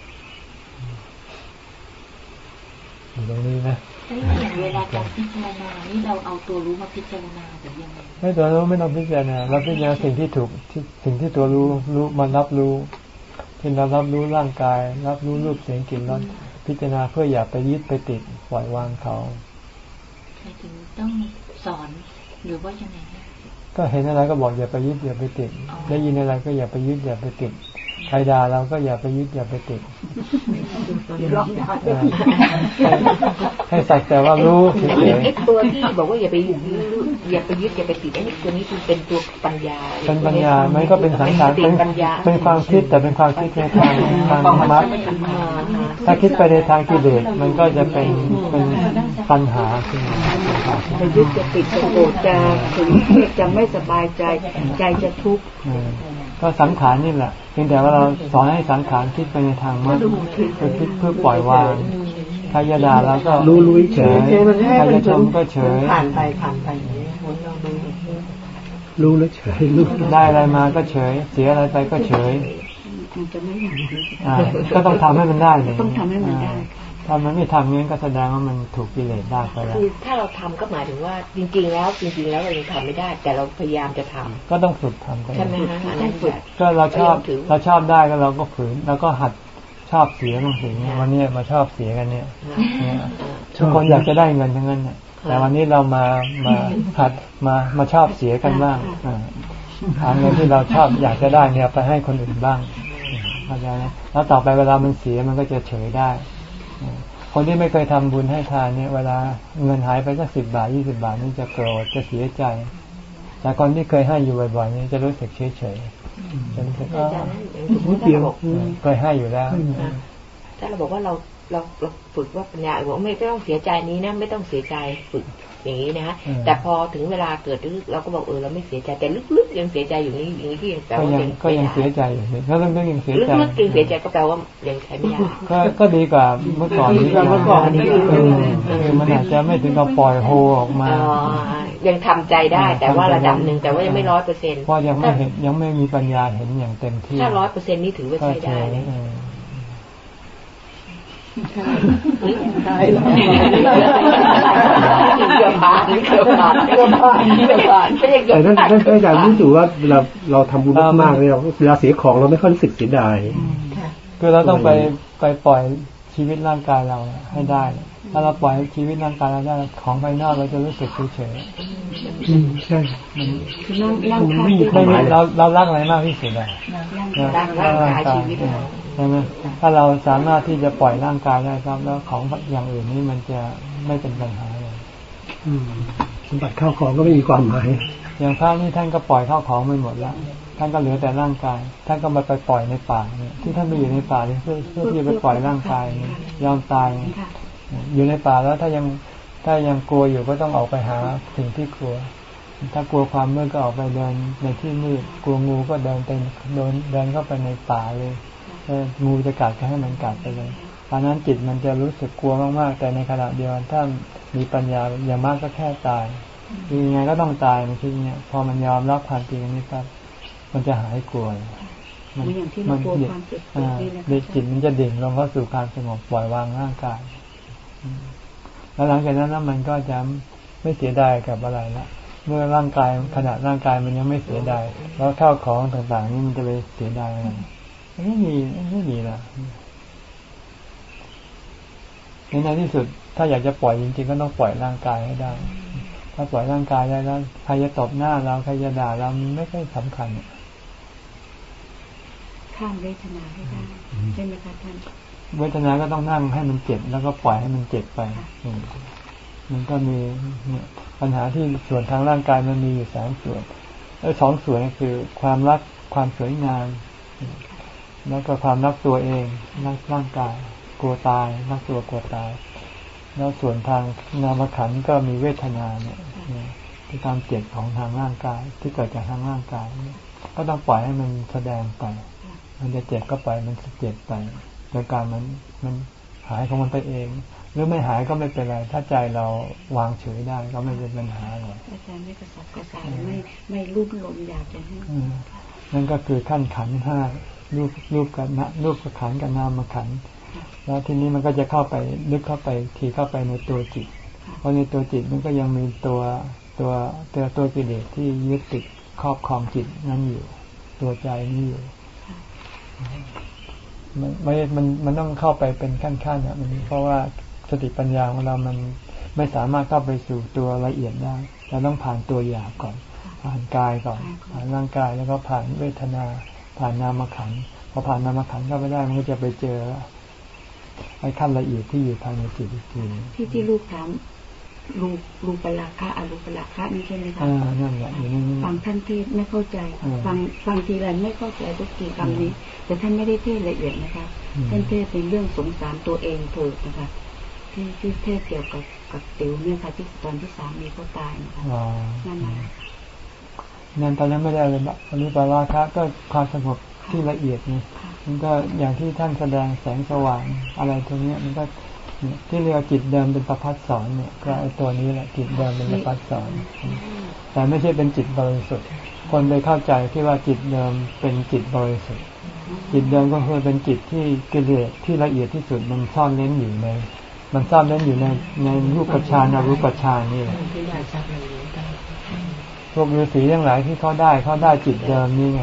อยู่ตรงนี้นะ อย่างเวลาการพิจารณานี่เราเอาตัวรู้มาพิจารณาหรือยังไงไม่ตัวรู้ไม่ต้องพิจารณาเราพิจารณาสิ่งที่ถูกที่สิ่งที่ตัวรู้รู้มันรับรู้ที่เรารับรู้ร่างกาย รับรู้รูปเสียงกลิ่นรสพิจารณาเพื่ออย่าไปยึดไปติดปล่อยวางเขาหมายถึงต้องสอนหรือว่ายังไงนะก็เห็นอะไรก็บอกอย่าไปยึดอย่าไปติดอ๋อได้ยินอะไรก็อย่าไปยึดอย่าไปติดใครด่าเราก็อย่าไปยึดอย่าไปติดล็อกได้เออ ให้ให้สักแต่ว่ารู้เฉยไอ้ตัวที่บอกว่าอย่าไปยึดอย่าไปยึดอย่าไปติดไอ้นี่ตัวนี้คือเป็นตัวปัญญาๆเป็นปัญญามันก็เป็นสังขารเป็เป็นนปัญญาเป็นความคิดแต่เป็นความคิดในทางทางธรรมะถ้าคิดไปในทางกิเลสมันก็จะเป็นเป็นปัญหาขึ้นมาเป็นความคิดจะยึดจะติดจะโกรธจะถึงจะไม่สบายใจใจจะทุกข์เออ ก็สังขารนี่แหละเพียงแต่ว่าเราสอนให้สังขารคิดไปในทางมรรคคือคิดเพื่อปล่อยวางใครจะด่าเราก็รู้รู้เฉยใครจะชมก็เฉยผ่านไปผ่านไปอย่างนี้หมุนลองดูรู้แล้วเฉยรู้ได้อะไรมาก็เฉย เสียอะไรไปก็เฉยคงจะไม่อย่างนี้อ่าก็ต้องทำให้มันได้เลยต้องทำให้มันได้อ่า ถ้ามันไม่ทำงั้นก็แสดงว่ามันถูกกิเลสได้ไปแล้วคือถ้าเราทำก็หมายถึงว่าจริง ๆ แล้วจริง ๆ แล้วเรายังทำไม่ได้ แต่เราพยายามจะทำก็ต้องฝึกทำกันใช่ไหมฮะอันนั้นฝึกก็เราชอบก็ยังถือเราชอบได้ก็เราก็ฝืนแล้วก็หัดชอบเสียบางสิ่งเนี่ยวันนี้มาชอบเสียกันเนี่ยเนี่ยทุกคนอยากจะได้เงินทั้งนั้นเนี่ยแต่วันนี้เรามามาหัดมามาชอบเสียกันบ้างอ่าเอาเงินที่เราชอบอยากจะได้เนี่ยไปให้คนอื่นบ้างเข้าใจไหมแล้วต่อไปเวลามันเสียมันก็จะเฉยได้อ่า คนที่ไม่เคยทำบุญให้ทานเนี่ย เวลาเงินหายไปสักสิบบาทยี่สิบาทนี่จะโกรธจะเสียใจ แต่คนที่เคยให้อยู่บ่อยๆนี่จะรู้สึกเฉยๆจะรู้สึกอาว่าจารย์นั้นอย่างสมมติถ้าเราบอกเคยให้อยู่แล้วถ้าเราบอกว่าเราเราเราฝึกว่าปัญญาบอกว่าไม่ต้องเสียใจนี้นะไม่ต้องเสียใจฝึก อย่างนี้นะฮะอืมแต่พอถึงเวลาเกิดลึกเราก็บอกเออเราไม่เสียใจแต่ลึกๆยังเสียใจอยู่นี่อย่างนี้ที่ยังแปลก็ว่ายังก็ยังเสียใจอยู่ก็ต้องก็ยังเสียใจลึกๆยังเสียใจก็แปลว่ายังใช้ไม่ได้ก็ก็ดีกว่าเมื่อก่อนดีกว่าเมื่อก่อนเออคือมันอาจจะไม่ถึงกับปล่อยโฮออกมาอ๋อยังทำใจได้แต่ว่าระดับหนึ่งแต่ว่ายังไม่ร้อยเปอร์เซ็นต์เพราะยังไม่เห็นยังไม่มีปัญญาเห็นอย่างเต็มที่ถ้าร้อยเปอร์เซ็นต์นี่ถือว่าก็ใช้เฉได้ ยนะเออได้แล้วเกือบผ่านเกือบผ่านเกือบผ่านเกือบผ่านไม่ใช่เกือแต่บท่านผ่านท่านอาจารย์รู้สึกว่าเวลาเราทำบุญมากๆเนี่ยเราเวลาเสียของเราไม่ค่อยรู้สึกเสียดายคือเราต้องไปไปปล่อยชีวิตร่างกายเราให้ได้ ถ้าเราปล่อยชีวิตร่างกายเราได้ของภายนอกเราจะรู้สึกเฉยอืมใช่คือนั่งนั่งมันข้างไม่มีๆควาไม่มหมีมายเราเรารักอะไรมากที่สุดอะร่างร่างกายชีวิตเราใช่ไหมถ้าเราสามารถที่จะปล่อยร่างกายได้ครับ แล้วของอย่างอื่นนี้มันจะไม่เป็นปัญหาเลยอืมสมบัติข้าวของก็ไม่มีความหมาย อย่างพระนี่ท่านก็ปล่อยข้าวของไปหมดแล้ว ท่านก็เหลือแต่ร่างกาย ท่านก็มาไปปล่อยในป่าเนี่ยที่ท่านไปอยู่ในป่านี่เพื่อเพื่อที่จะไปปล่อยร่างกายเนี่ยยอมตายอยู่ในป่าแล้วถ้ายังถ้ายังกลัวอยู่ก็ต้องออกไปหาสิ่งที่กลัว ถ้ากลัวความมืดก็ออกไปเดินในที่มืด กลัวงูก็เดินเต็มเดินเดินเข้าไปในป่าเลยเออ งูจะกัดก็ให้มันกัดไปเลยตอนนั้นจิตมันจะรู้สึกกลัวมากๆ แต่ในขณะเดียวกันถ้ามีปัญญาอย่างมากก็แค่ตายคือยังไงก็ต้องตายมันคิดอย่างเงี้ยพอมันยอมรับความจริงอันนี้ปั๊บมันจะหายกลัวเหมือนอย่างที่เรากลัวความเจ็บปวอ่าดนี่นะเด็กจิตมันจะดิ่งลงเข้าสู่ความสงบปล่อยวางร่างกายอืมแล้วหลังจากนั้นแล้วมันก็จะไม่เสียดายกับอะไรละเมื่อร่างกายขณะร่างกายมันยังไม่เสียดายแล้วข้าวของต่างๆนี่มันจะไปเสียดายอะไรมัน ไม่มีไม่มีละในในที่สุด ถ้าอยากจะปล่อยจริงๆก็ต้องปล่อยร่างกายให้ได้ ถ้าปล่อยร่างกายได้แล้วใครจะตบหน้าเราใครจะด่าเรามันไม่ค่อยสำคัญข้ามเวทนาให้ได้ใช่ไหมคะท่านเวทนาก็ต้องนั่งให้มันเจ็บแล้วก็ปล่อยให้มันเจ็บไปอืมมันก็มีเนี่ยปัญหาที่ส่วนทางร่างกายมันมีอยู่สามส่วนแล้วสองส่วนก็คือความรักความสวยงาม แล้วก็ความรักตัวเองรักร่างกายกลัวตายรักตัวกลัวตาย แล้วส่วนทางนามขันธ์ก็มีเวทนาเนี่ยเนี่ยที่ความเจ็บของทางร่างกาย ที่เกิดจากทางร่างกายเนี่ยก็ต้องปล่อยให้มันแสดงไป มันจะเจ็บก็ไปมันเจ็บไปโดยการมันมันหายของมันไปเอง หรือไม่หายก็ไม่เป็นไร ถ้าใจเราวางเฉยได้ก็ไม่เป็นปัญหาหรอกอาจารย์ไม่กระสับกระส่ายไม่ไม่รุ่มหลงอยากจะให้อืมนั่นก็คือขั้นขันธ์ห้า รูปรูปกับนะรูปกับขันกับนามขันแล้วทีนี้มันก็จะเข้าไปลึกเข้าไปทีเข้าไปในตัวจิต เพราะในตัวจิตมันก็ยังมีตัวตัวตัวตัวกิเลสที่ยึดติดครอบครองจิตนั้นอยู่ ตัวใจนี้อยู่ มันไม่มันมันต้องเข้าไปเป็นขั้นๆอะมันเพราะว่าสติปัญญาของเรามันไม่สามารถเข้าไปสู่ตัวละเอียดได้เราต้องผ่านตัวหยาบก่อน ผ่านกายก่อน ผ่านร่างกายแล้วก็ผ่านเวทนา ผ่านนามขันธ์พอผ่านนามขันเข้าไปได้มันก็จะไปเจอไอ้ขั้นละเอียดที่อยู่ภายในจิตอีกทีที่ที่ลูกถามรูรูปราคะอรูปราคะนี่ใช่ไหมคะอ่านั่นแหละอยู่นั่นฟังท่านเทศไม่เข้าใจอืมฟังฟังทีไรไม่เข้าใจทุกทีคำนี้ แต่ท่านไม่ได้เทศละเอียดนะคะอืมท่านเทศในเรื่องสงสารตัวเองเถิดนะคะที่ที่เทศเกี่ยวกับกับติ๋วเนี่ยค่ะที่ตอนที่สามีเขาตายนะคะอ๋อนั่นนะ นั่นตอนนั้นไม่ได้เลยอนุปาราคะก็ความสงบที่ละเอียดไงมันก็อย่างที่ท่านแสดงแสงสว่างอะไรตรงเนี้ยมันก็เนี่ยที่เรียกว่าจิตเดิมเป็นประพัดสอนเนี่ยก็ไอ้ตัวนี้แหละจิตเดิมเป็นประพัดสอน แต่ไม่ใช่เป็นจิตบริสุทธิ์ คนไปเข้าใจที่ว่าจิตเดิมเป็นจิตบริสุทธิ์ จิตเดิมก็คือเป็นจิตที่กิเลสที่ละเอียดที่สุดมันซ่อนเล้นอยู่ใน มันซ่อนเล้นอยู่ในในรูปฌานอรูปฌานนี่แหละ พวกฤาษีทั้งหลายที่เขาได้เขาได้จิตเดิมนี่ไง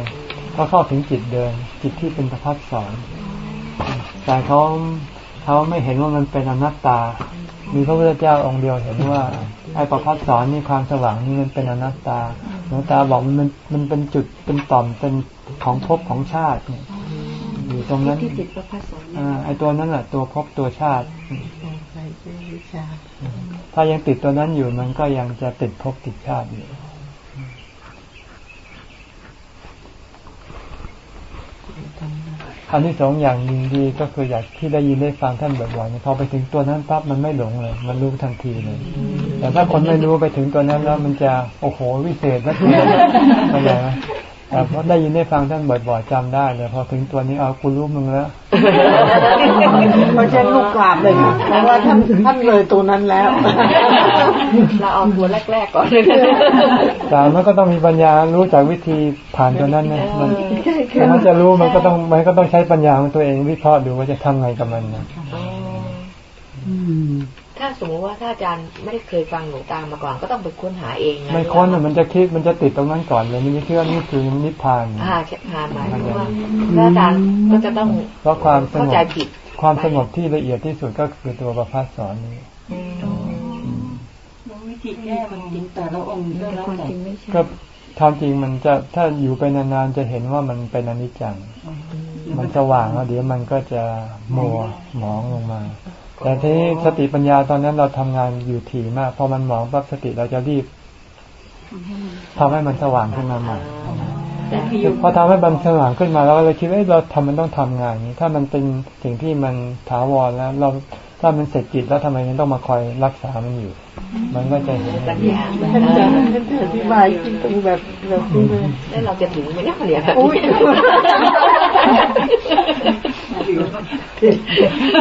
เขาเข้าถึงจิตเดิม จิตที่เป็นประพัดสอนแต่เขาเขาไม่เห็นว่ามันเป็นอนัตตา มีพระพุทธเจ้าองค์เดียวเห็นว่าไอ้ประพัดสอนนี่ความสว่างนี่มันเป็นอนัตตาหลวงตาบอกมันมันมันเป็นจุดเป็นต่อมเป็นของภพของชาติเนี่ยอยู่ตรงนั้นที่ติดประพัสสอนเนี่ยอ่าไอ้ตัวนั้นแหละตัวภพตัวชาติใส่เสื้อวิชาถ้ายังติดตัวนั้นอยู่มันก็ยังจะติดภพติดชาติอยู่ คำที่สองอย่างยิงดีก็คืออยากที่ได้ยินได้ฟังท่านบ่อยๆพอไปถึงตัวนั้นปั๊บมันไม่หลงเลย มันรู้ทันทีเลย แต่ถ้าคนไม่รู้ไปถึงตัวนั้นแล้วมันจะโอ้โหวิเศษแล้วเกินเข้าใจไหม แต่พอได้ยินได้ฟังท่านบ่อยๆจำได้เลยพอถึงตัวนี้เอากูรู้มึงแล้วไม่ใช่ลูกกราบเลยค่ะเพราะว่าท่านท่านเลยตัวนั้นแล้วเราเอาตัวแรกๆก่อนเลยแต่มันก็ต้องมีปัญญารู้จากวิธีผ่านตัวนั้นนะมันถ้ามันจะรู้มันก็ต้องมันก็ต้องใช้ปัญญาของตัวเองวิเคราะห์ดูว่าจะทำไงกับมันนะ ถ้าสมมติว่าถ้าอาจารย์ไม่ได้เคยฟังหลวงตามาก่อน ก็ต้องไปค้นหาเองนะไม่ค้นอะมันจะคิดมันจะติดตรงนั้นก่อนเลยมันจะคิดว่านี่คือนิพพานอ่าหาหมายถึงว่าถ้าอาจารย์ก็จะต้องเพราะความสเข้างใจบผิดความสงบที่ละเอียดที่สุดก็คือตัวประพัสสอนนี้วิธีแก้มันจริงแต่ละองค์ก็แล้วความแต่จริงไม่ใช่ก็ความจริงมันจะถ้าอยู่ไปนานๆจะเห็นว่ามันเป็นอนิจจัง มันสว่างแล้วเดี๋ยวมันก็จะมัวหมองลงมา แต่ที่สติปัญญาตอนนั้นเราทำงานอยู่ถี่มากพอมันหมองปั๊บสติเราจะรีบทำให้มันสว่างขึ้นมาใหม่แต่ที่อยู่พอทำให้มันสว่างขึ้นมาเราก็เลยคิดว่าเอ้ยเราทำมันต้องทำงานนี้ ถ้ามันเป็นสิ่งที่มันถาวรแล้ว เราถ้ามันเสร็จจิตแล้วทำไมยังต้องมาคอยรักษามันอยู่ มันก็จะเห็นปัญญาท่านจะท่านจะอธิบายจริงๆแบบแบบนี้เลยแล้วเราจะถึงไหมเนี่ยเนี่ยอุ้ย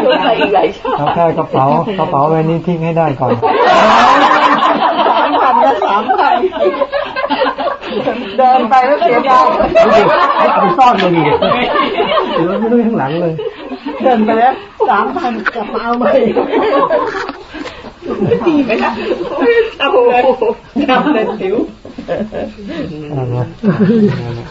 ตัวใครอีกหลายชอบเอาแค่กระเป๋ากระเป๋าใบนี้ทิ้งให้ได้ก่อนสามพันละสามพันเดินไปแล้วเสียดายเอาไปซ่อนเลยดิหรือว่าไม่ต้องข้างหลังเลย เดินไปแล้วสามพันกลับมาเอาใหม่ดีไหมล่ะโอ้โหทำเป็ นสิวอ่านะ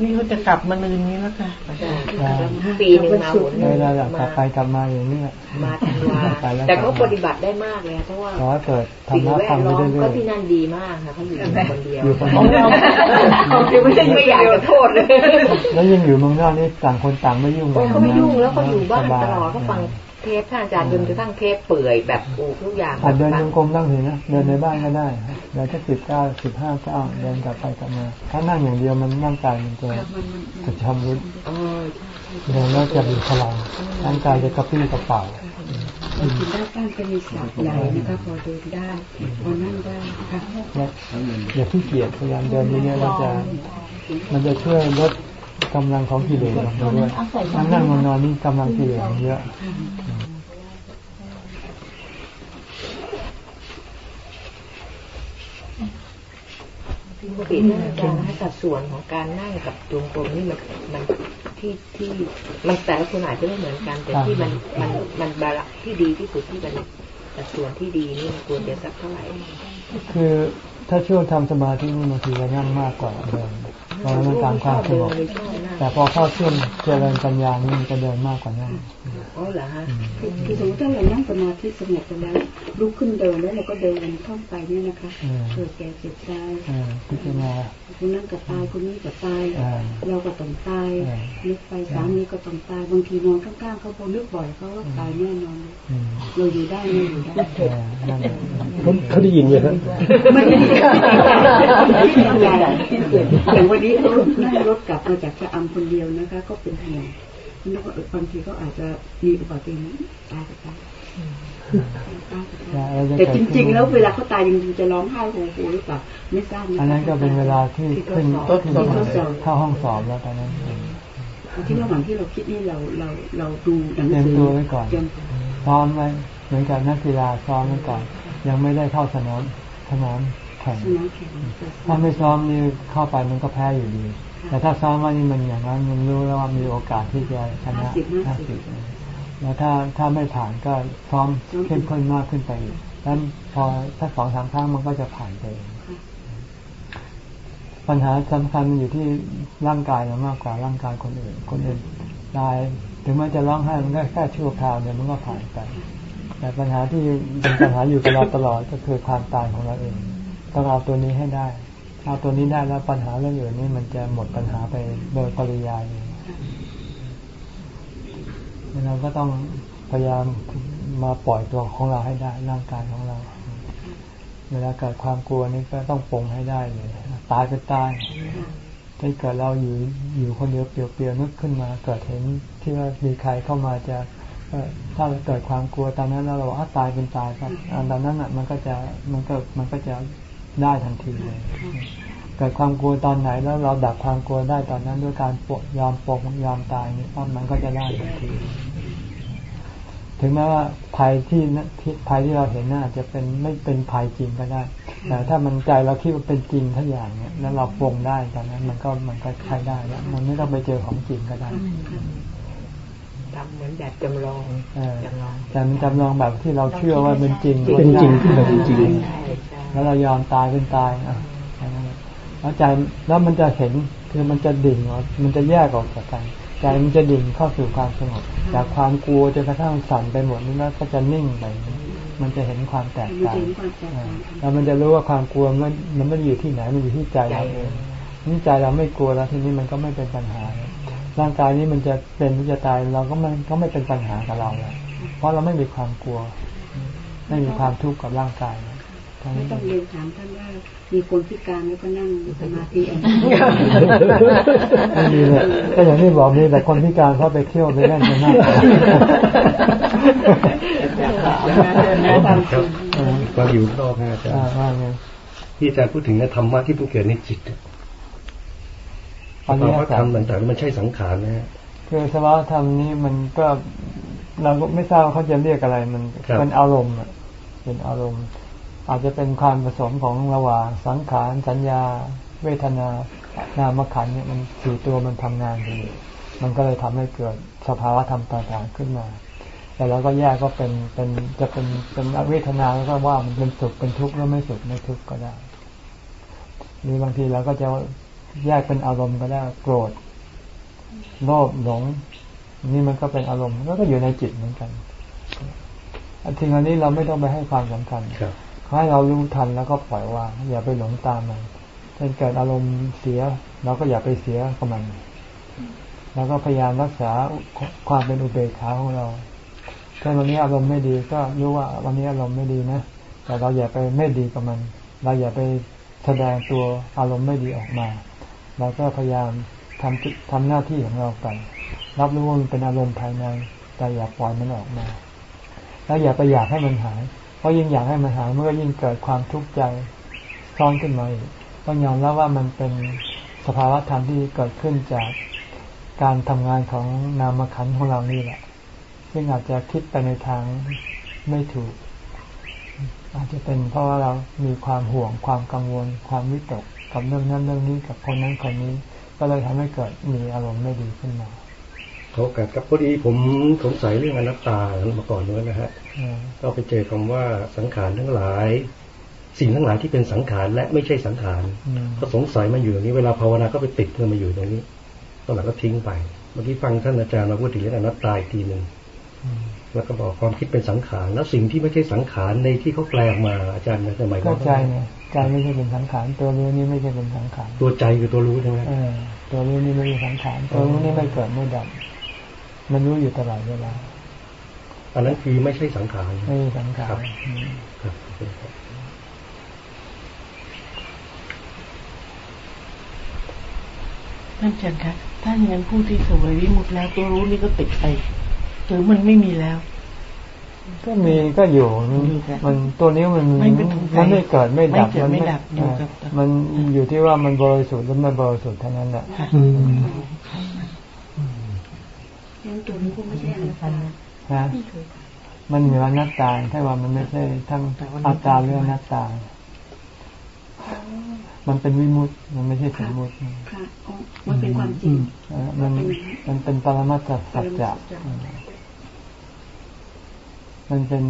นะนี่เขาจะกลับมาลืนนี้แล้วค่ะปีหนึ่งมาหนเวลาอยากกลับไปกลับมาอย่างนี้แหละมาธันวาแต่เขาปฏิบัติได้มากเลยเพราะว่าขอให้เกิดธรรสิ่งมะแวฟังดไปล้อมเรื่ก็อยที่นั่นดีมากค่ะเขาอยู่คนเดียวๆอยู่คนของเดียวเราไม่ใช่ไม่อยากจะโทษเลยแล้วยิ่งอยู่เมืองนอกนี่ต่างคนต่างไม่ยุ่งโอ้เขาไม่ยุ่งแล้วเขาอยู่บ้านสบตลอดเขาฟัง เทปท่านอาจารย์จนกระทั่งเทปเปื่อยแบบโอ้ทุกอย่างอาจเดินจงกรมตั้งถึงนะเดินในบ้านก็ได้เดินแค่สิบเก้าสิบห้าเก้าเดินกลับไปกลับมา ถ้านั่งอย่างเดียวมันร่างกายมันจะจะชำรุดเออเดินแล้วจะมีพลังร่างกายจะกระปรี้กระเป๋าเรากินได้บ้านจะมีสระใหญ่นะคะพอเดินได้พอนั่งได้นะคะและอย่าขี้เกียจพยายามเดินเยอะๆแล้วจะ มันจะช่วยลด กำลังของกิเลสลงไปด้วยนั่งนั่งนอนนี่กำลังกิเลสเยอะปกติท่านอารสัดส่วนของการนั่งกับจงกรมนี่มันมันที่ที่มันแต่ละคนอาจจะไม่เหมือนกัน แต่ที่มันมันมันบาละที่ดีที่สุดที่มันสัดส่วนที่ดีนี่มันควรจะสักเท่าไหร่คือถ้าช่วงทำสมาธินี่บางทีเรานั่งมากกว่าเดิน เราต้องการความสงบแต่พอเข้าช่วงเจริญปัญญานี่มันจะเดินมากกว่านั้นอ๋อเหรอฮะคือคือสมมติถ้าเรานั่งสมาธิสงบไปแล้วลุกขึ้นเดินแล้วเราก็เดินท่องไปเนี่ยนะคะอืมเกิดแก่เจ็บตายเออพิจารณาคนนั้นก็ตายคนนี้ก็ตายอ่าเราก็ต้องตายอ่านึกไปสามีก็ต้องตายบางทีนอนข้างๆเขาพอนึกบ่อยเขาก็ตายแน่นอนอืมเราอยู่ได้ไม่อยู่ได้เออนั่นแหละเขาเขาได้ยินไหมครับไม่ได้ที่ทำงานอย่างวันนี้เขานั่งรถกลับมาจากชะอำคนเดียวนะคะ ก็เป็นห่วงแล้วก็บางทีก็อาจจะมีอุบัติเหตุตายไปตายตายไปตายแต่จริง ๆ แล้วเวลาเขาตายจริงๆจะร้องไห้โฮโฮหรือเปล่าไม่ทราบะคะอันนั้นก็เป็นเวลาที่ขึ้นต้นขึ้นต้นทดสอบเข้าห้องสอบแล้วตอนนั้นที่ระหว่างที่เราคิดนี่เราเราเราดูหนังเตรียมสือตัวไว้ก่อนเตรียมซ้อมไว้เหมือนกับนักกีฬาซ้อมไว้ก่อนยังไม่ได้เข้าสนามสนาม แข่งสมองแข็งถ้าไม่ซ้อมนี่เข้าไปมันก็แพ้อยู่ดี แต่ถ้าซ้อมว่านี่มันอย่างนั้นมันรู้แล้วว่ามีโอกาสที่จะชนะห้าสิบแล้วถ้าถ้าไม่ผ่านก็ซ้อมเข้มข้นมากขึ้นไปอีกแล้วพอถ้าสองสามครั้งมันก็จะผ่านไปเองปัญหาสำคัญมันอยู่ที่ร่างกายเรามากกว่าร่างกายคนอื่น คนอื่นตายถึงแม้จะร้องไห้มันก็แค่ชั่วคราวเดียวมันก็ผ่านไป แต่ปัญหาที่เป็นปัญหาอยู่กับเราตลอดก็คือความตายของเราเอง ต้องเอาตัวนี้ให้ได้ เอาตัวนี้ได้แล้วปัญหาเรื่องอื่นนี่มันจะหมดปัญหาไปโดยปริยายเองเราก็ต้องพยายามมาปล่อยตัวของเราให้ได้ ร่างกายของเรา เวลาเกิดความกลัวนี่ก็ต้องปรงให้ได้เลยตายก็ตายถ้าเกิดเราอยู่อยู่คนเดียวเปลี่ยวๆนึกขึ้นมา เกิดเห็นที่ว่ามีใครเข้ามาจะถ้าเราเกิดความกลัวตอนนั้นเราบอกว่าตายเป็นตายครับอันตอนนั้นอะมันก็จะมันก็มันก็จะ ได้ทันทีเลยเกิดความกลัวตอนไหนแล้วเราดับความกลัวได้ตอนนั้นด้วยการปยอมปลงยอมตายนี่ปั๊บมันก็จะได้ทันที ถึงแม้ว่าภัยที่นที่ภัยที่เราเห็นน่าจะเป็นไม่เป็นภัยจริงก็ได้แต่ถ้ามันใจเราคิดว่าเป็นจริงทั้งอย่างเนี่ยแล้วเราปรงได้ตอนนั้นมันก็มันก็ใช้ได้แล้วมันไม่ต้องไปเจอของจริงก็ได้ทำเหมือนแบบจำลองเออจำลองแต่มันจำลองแบบที่เราเชื่อว่าเป็นจริงเป็นจริงที่แบบจริงใช่ใช่ แล้วเรายอมตายเป็นตายอะแค่นั้นแหละแล้วใจแล้วมันจะเห็นคือมันจะดิ่งออกมันจะแยกออกจากกันใจมันจะดิ่งเข้าสู่ความสงบจากความกลัวจนกระทั่งสั่นไปหมดนี่แล้วก็จะนิ่งไปมันจะเห็นความแตกมันต่างจะเห็นความแตกอ่าต่างแล้วมันจะรู้ว่าความกลัวมันมันไม่ได้อยู่ที่ไหนมันอยู่ที่ใจเราเองนี่ใจเราไม่กลัวแล้วทีนี้มันก็ไม่เป็นปัญหา ร่างกายนี้มันจะเป็นมันจะตายเราก็มันก็ไม่เป็นปัญหากับเราแล้วเพราะเราไม่มีความกลัว ไม่มีความทุกข์กับร่างกายแล้วเท่า ไม่นั้นเอต้องงเรียนถามท่านว่ามีคนพิการแล้วก็นั่งสมาธิเองไม่มีเลยก็อย่างที่บอกมีแต่คนพิการเขาไปเที่ยวไปเล่นกันมากกว่าความอยู่รอบนะอาจารอ่าย์ว่าไงที่อาจารย์พูดถึงนะธรรมะที่เพิ่งเกิดในจิตอะตอนภานี้วะธรรมต่างๆมันใช่สังขารนะฮะคือสภาวะธรรมนี้มันก็เราก็ไม่ทราบว่าเขาจะเรียกอะไรมันครับเป็นอารมณ์อะเป็นอารมณ์ อาจจะเป็นความผสมของระหว่างสังขารสัญญา เวทนานามขันเนี่ยมันสี่ตัวมันทำงานกันอยู่มันก็เลยทำให้เกิดสภาวะธรรมต่างๆขึ้นมา แต่เราก็แยกก็เป็นเป็นจะเป็นเป็นเวทนาแล้วก็ว่ามันเป็นสุขเป็นทุกข์หรือไม่สุขไม่ทุกข์ก็ได้หรือบางทีเราก็จะแยกเป็นอารมณ์ก็ได้โกรธโลภหลง นี่มันก็เป็นอารมณ์แล้วก็อยู่ในจิตเหมือนกันอันทีอันนี้เราไม่ต้องไปให้ความสำคัญครับ ให้เรารู้ทันแล้วก็ปล่อยวางอย่าไปหลงตามมันเช่นเกิดอารมณ์เสียเราก็อย่าไปเสียกับมัน แล้วก็พยายามรักษาความเป็นอุเบกขาของเราถ้าวันนี้อารมณ์ไม่ดีก็รู้ว่าวันนี้อารมณ์ไม่ดีนะแต่เราอย่าไปไม่ดีกับมัน เราอย่าไปแสดงตัวอารมณ์ไม่ดีออกมาเราก็พยายามทำจุดทำหน้าที่ของเราไปรับรู้ว่ามันเป็นอารมณ์ภายใน แต่อย่าปล่อยมันออกมา แล้วอย่าไปอยากให้มันหาย เพราะยิ่งอยากให้มันหายมันก็ยิ่งเกิดความทุกข์ใจซ้อนขึ้นมาอีกต้องยอมรับว่ามันเป็นสภาวะธรรมที่เกิดขึ้นจากการทำงานของนามขันของเรานี่แหละซึ่งอาจจะคิดไปในทางไม่ถูก อาจจะเป็นเพราะว่าเรามีความห่วงความกังวล ความวิตกกับเรื่องนั้นเรื่องนี้กับคนนั้นคนนี้ ก็เลยทำให้เกิดมีอารมณ์ไม่ดีขึ้นมา ขอโอกาสครับพอดีผมสงสัยเรื่องอนัตตามาก่อนด้วยนะฮะเออก็ไปเจอคำว่าสังขารทั้งหลาย สิ่งทั้งหลายที่เป็นสังขารและไม่ใช่สังขารอืมก็สงสัยมาอยู่ตรงนี้เวลาภาวนาก็ไปติดมันมาอยู่ตรงนี้ตอนหลังก็ทิ้งไปเมื่อกี้ฟังท่านอาจารย์มาพูดถึงเรื่องอนัตตาอีกทีหนึ่งอืมแล้วก็บอกความคิดเป็นสังขารแล้วสิ่งที่ไม่ใช่สังขารในที่เขาแปลออกมาอาจารย์จะหมายคก็วามว่าใจไงใจไม่ใช่เป็นสังขารตัวรู้นี่ไม่ใช่เป็นสังขารตัวใจคือตัวรู้ใช่ไหมเออตัวรู้นี่ไม่ใช่สังขารตัวรู้นี่ไม่เกิดไม่ดับ มันรู้อยู่ตลอดเวลาอันนั้นคือไม่ใช่สังขารไม่ใช่สังขารครับอืมครับท่านอาจารย์คะถ้าอย่างนั้นผู้ที่เสวยวิมุตติแล้วตัวรู้นี่ก็ติดไปหรือมันไม่มีแล้ว ก็มีก็อยู่อยู่ครับมันตัวนี้มันไม่เป็นทุกข์ใจมันไม่เกิดไม่ดับไม่เกิดไม่ดับอยู่กับเออมันอยู่ที่ว่ามันบริสุทธิ์หรือไม่บริสุทธิ์เท่านั้นแหละ อืมยังตัวนี้ก็ไม่ใช่อนัตตานะมันเหนืออนัตตาถ้าว่ามันไม่ใช่ทั้งอัตตาหรืออนัตตา มันเป็นวิมุตติมันไม่ใช่สมมุติค่ะอ๋อมันเป็นความจริงเออมันมันเป็นปรมัตถสัจจะปรมัตถสัจจะอืมมันเป็น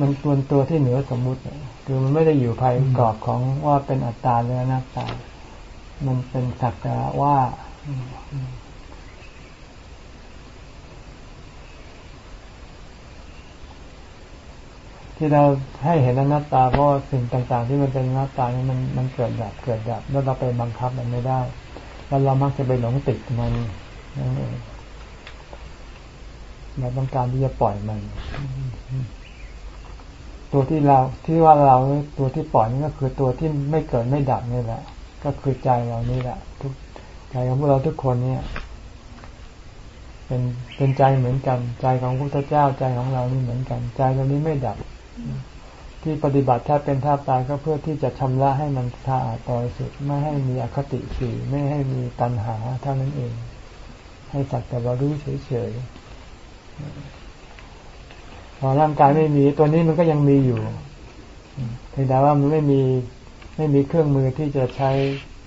มันตัวตัวที่เหนือสมมุติอะคือมันไม่ได้อยู่ภายกรอบของว่าเป็นอัตตาหรืออนัตตา มันเป็นสักแต่ว่าอืมอืม ที่เราให้เห็นอนัตตาเพราะสิ่งต่างๆ ที่มันเป็นอนัตตานี่มันมันเกิดดับเกิดดับแล้วเราไปบังคับมันไม่ได้ แล้วเรามักจะไปหลงติดมันนั่นเองเราต้องการที่จะปล่อยมัน ตัวที่เราที่ว่าเราตัวที่ปล่อยนี่ก็คือตัวที่ไม่เกิดไม่ดับนี่แหละ ก็คือใจเรานี่แหละ ทุกใจของพวกเราทุกคนเนี่ย เป็นเป็นใจเหมือนกัน ใจของพระพุทธเจ้าใจของเรานี่เหมือนกัน ใจเรานี้ไม่ดับ ที่ปฏิบัติถ้าเป็นท่าตายก็เพื่อที่จะชำระให้มันสะอาดบริสุทธิ์ไม่ให้มีอคติสีไม่ให้มีตัณหาเท่านั้นเอง ให้สักแต่ว่ารู้เฉยๆพอร่างกายไม่มีตัวนี้มันก็ยังมีอยู่เพียงแต่ว่ามันไม่มีไม่มีเครื่องมือที่จะใช้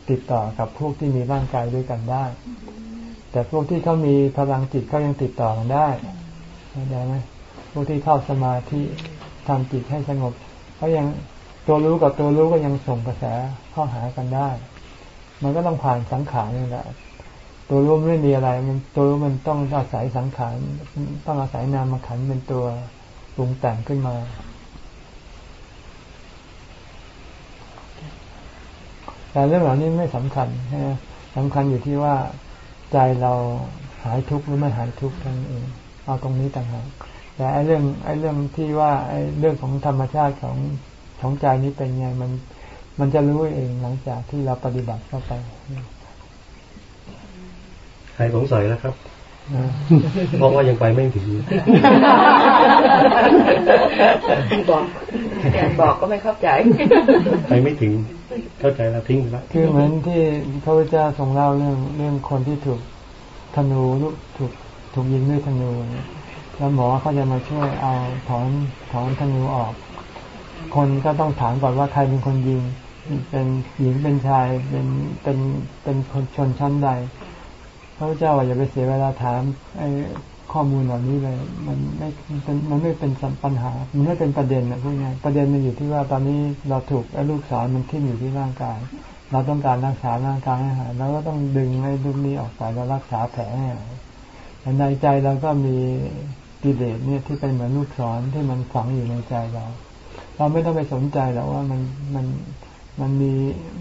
ติดต่อกับพวกที่มีร่างกายด้วยกันได้ แต่พวกที่เขามีพลังจิตเขายังติดต่อกันได้เข้าใจไหมพวกที่เข้าสมาธิ ทำจิตให้สงบเขายังตัวรู้กับตัวรู้ก็ยังส่งกระแสเข้าหากันได้ มันก็ต้องผ่านสังขารนี่แหละตัวรู้ไม่มีอะไร มันตัวรู้มันต้องอาศัยสังขารต้องอาศัยนามขันเป็นตัวปรุงแต่งขึ้นมา แต่เรื่องเหล่านี้ไม่สำคัญใช่ไหมสำคัญอยู่ที่ว่าใจเราหายทุกข์หรือไม่หายทุกข์เท่านั้นเองเอาตรงนี้ต่างหาก แต่ไอ้เรื่องไอ้เรื่องที่ว่าไอ้เรื่องของธรรมชาติของของใจนี้เป็นไงมัน มันจะรู้เองหลังจากที่เราปฏิบัติเข้าไปใครสงสัยแล้วครับนะเพราะว่ายังไปไม่ถึงบอกแต่บอกก็ไม่เข้าใจ ไปไม่ถึง เข้าใจแล้วทิ้งไปแล้วคือเหมือนที่พระพุทธเจ้าทรงเล่าเรื่องเรื่องคนที่ถูกธนูลูกถูกถูกยิงด้วยธนูเนี่ย แล้วหมอเขาจะมาช่วยเอาถอนถอนธนูออก คนก็ต้องถามก่อนว่าใครเป็นคนยิง เป็นหญิงเป็นชายเป็นเป็นเป็นคนชนชั้นใดพระเจ้าอย่าไปเสียเวลาถามไอ้ข้อมูลเหล่านี้เลย มันไม่มันมันไม่เป็นปัญหา มันไม่เป็นประเด็นนะพูดง่ายประเด็นมันอยู่ที่ว่าตอนนี้เราถูกไอ้ลูกศรมันทิ่มอยู่ที่ร่างกาย เราต้องการรักษาร่างกายให้หายเราก็ต้องดึงไอ้ลูกนี้ออกไปแล้วรักษาแผลให้หายในใจเราก็มี กิเลสเนี่ยที่เป็นเหมือนลูกศรที่มันฝังอยู่ในใจเรา เราไม่ต้องไปสนใจหรอกว่ามันมันมันมี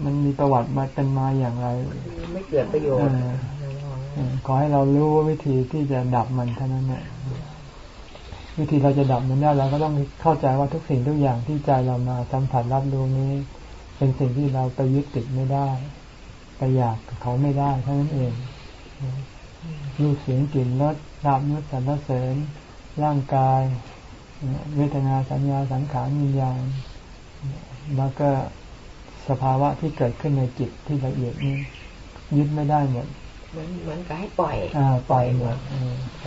มันมีประวัติมาเป็นมาอย่างไร ไม่เกิดประโยชน์เออเออขอให้เรารู้วิธีที่จะดับมันเท่านั้นแหละวิธีเราจะดับมันได้เราก็ต้องเข้าใจว่าทุกสิ่งทุกอย่างที่ใจเรามาสัมผัสรับรู้นี้ เป็นสิ่งที่เราไปยึดติดไม่ได้ไปอยากกับเขาไม่ได้เท่านั้นเองรูปเสียงกลิ่นรสลาบยศสรรเสริญ ร่างกาย เวทนาสัญญาสังขารวิญญาณแล้วก็สภาวะที่เกิดขึ้นในจิตที่ละเอียดนี้ยึดไม่ได้หมดเหมือนเหมือนกับให้ปล่อย อ่า ปล่อยหมดเออ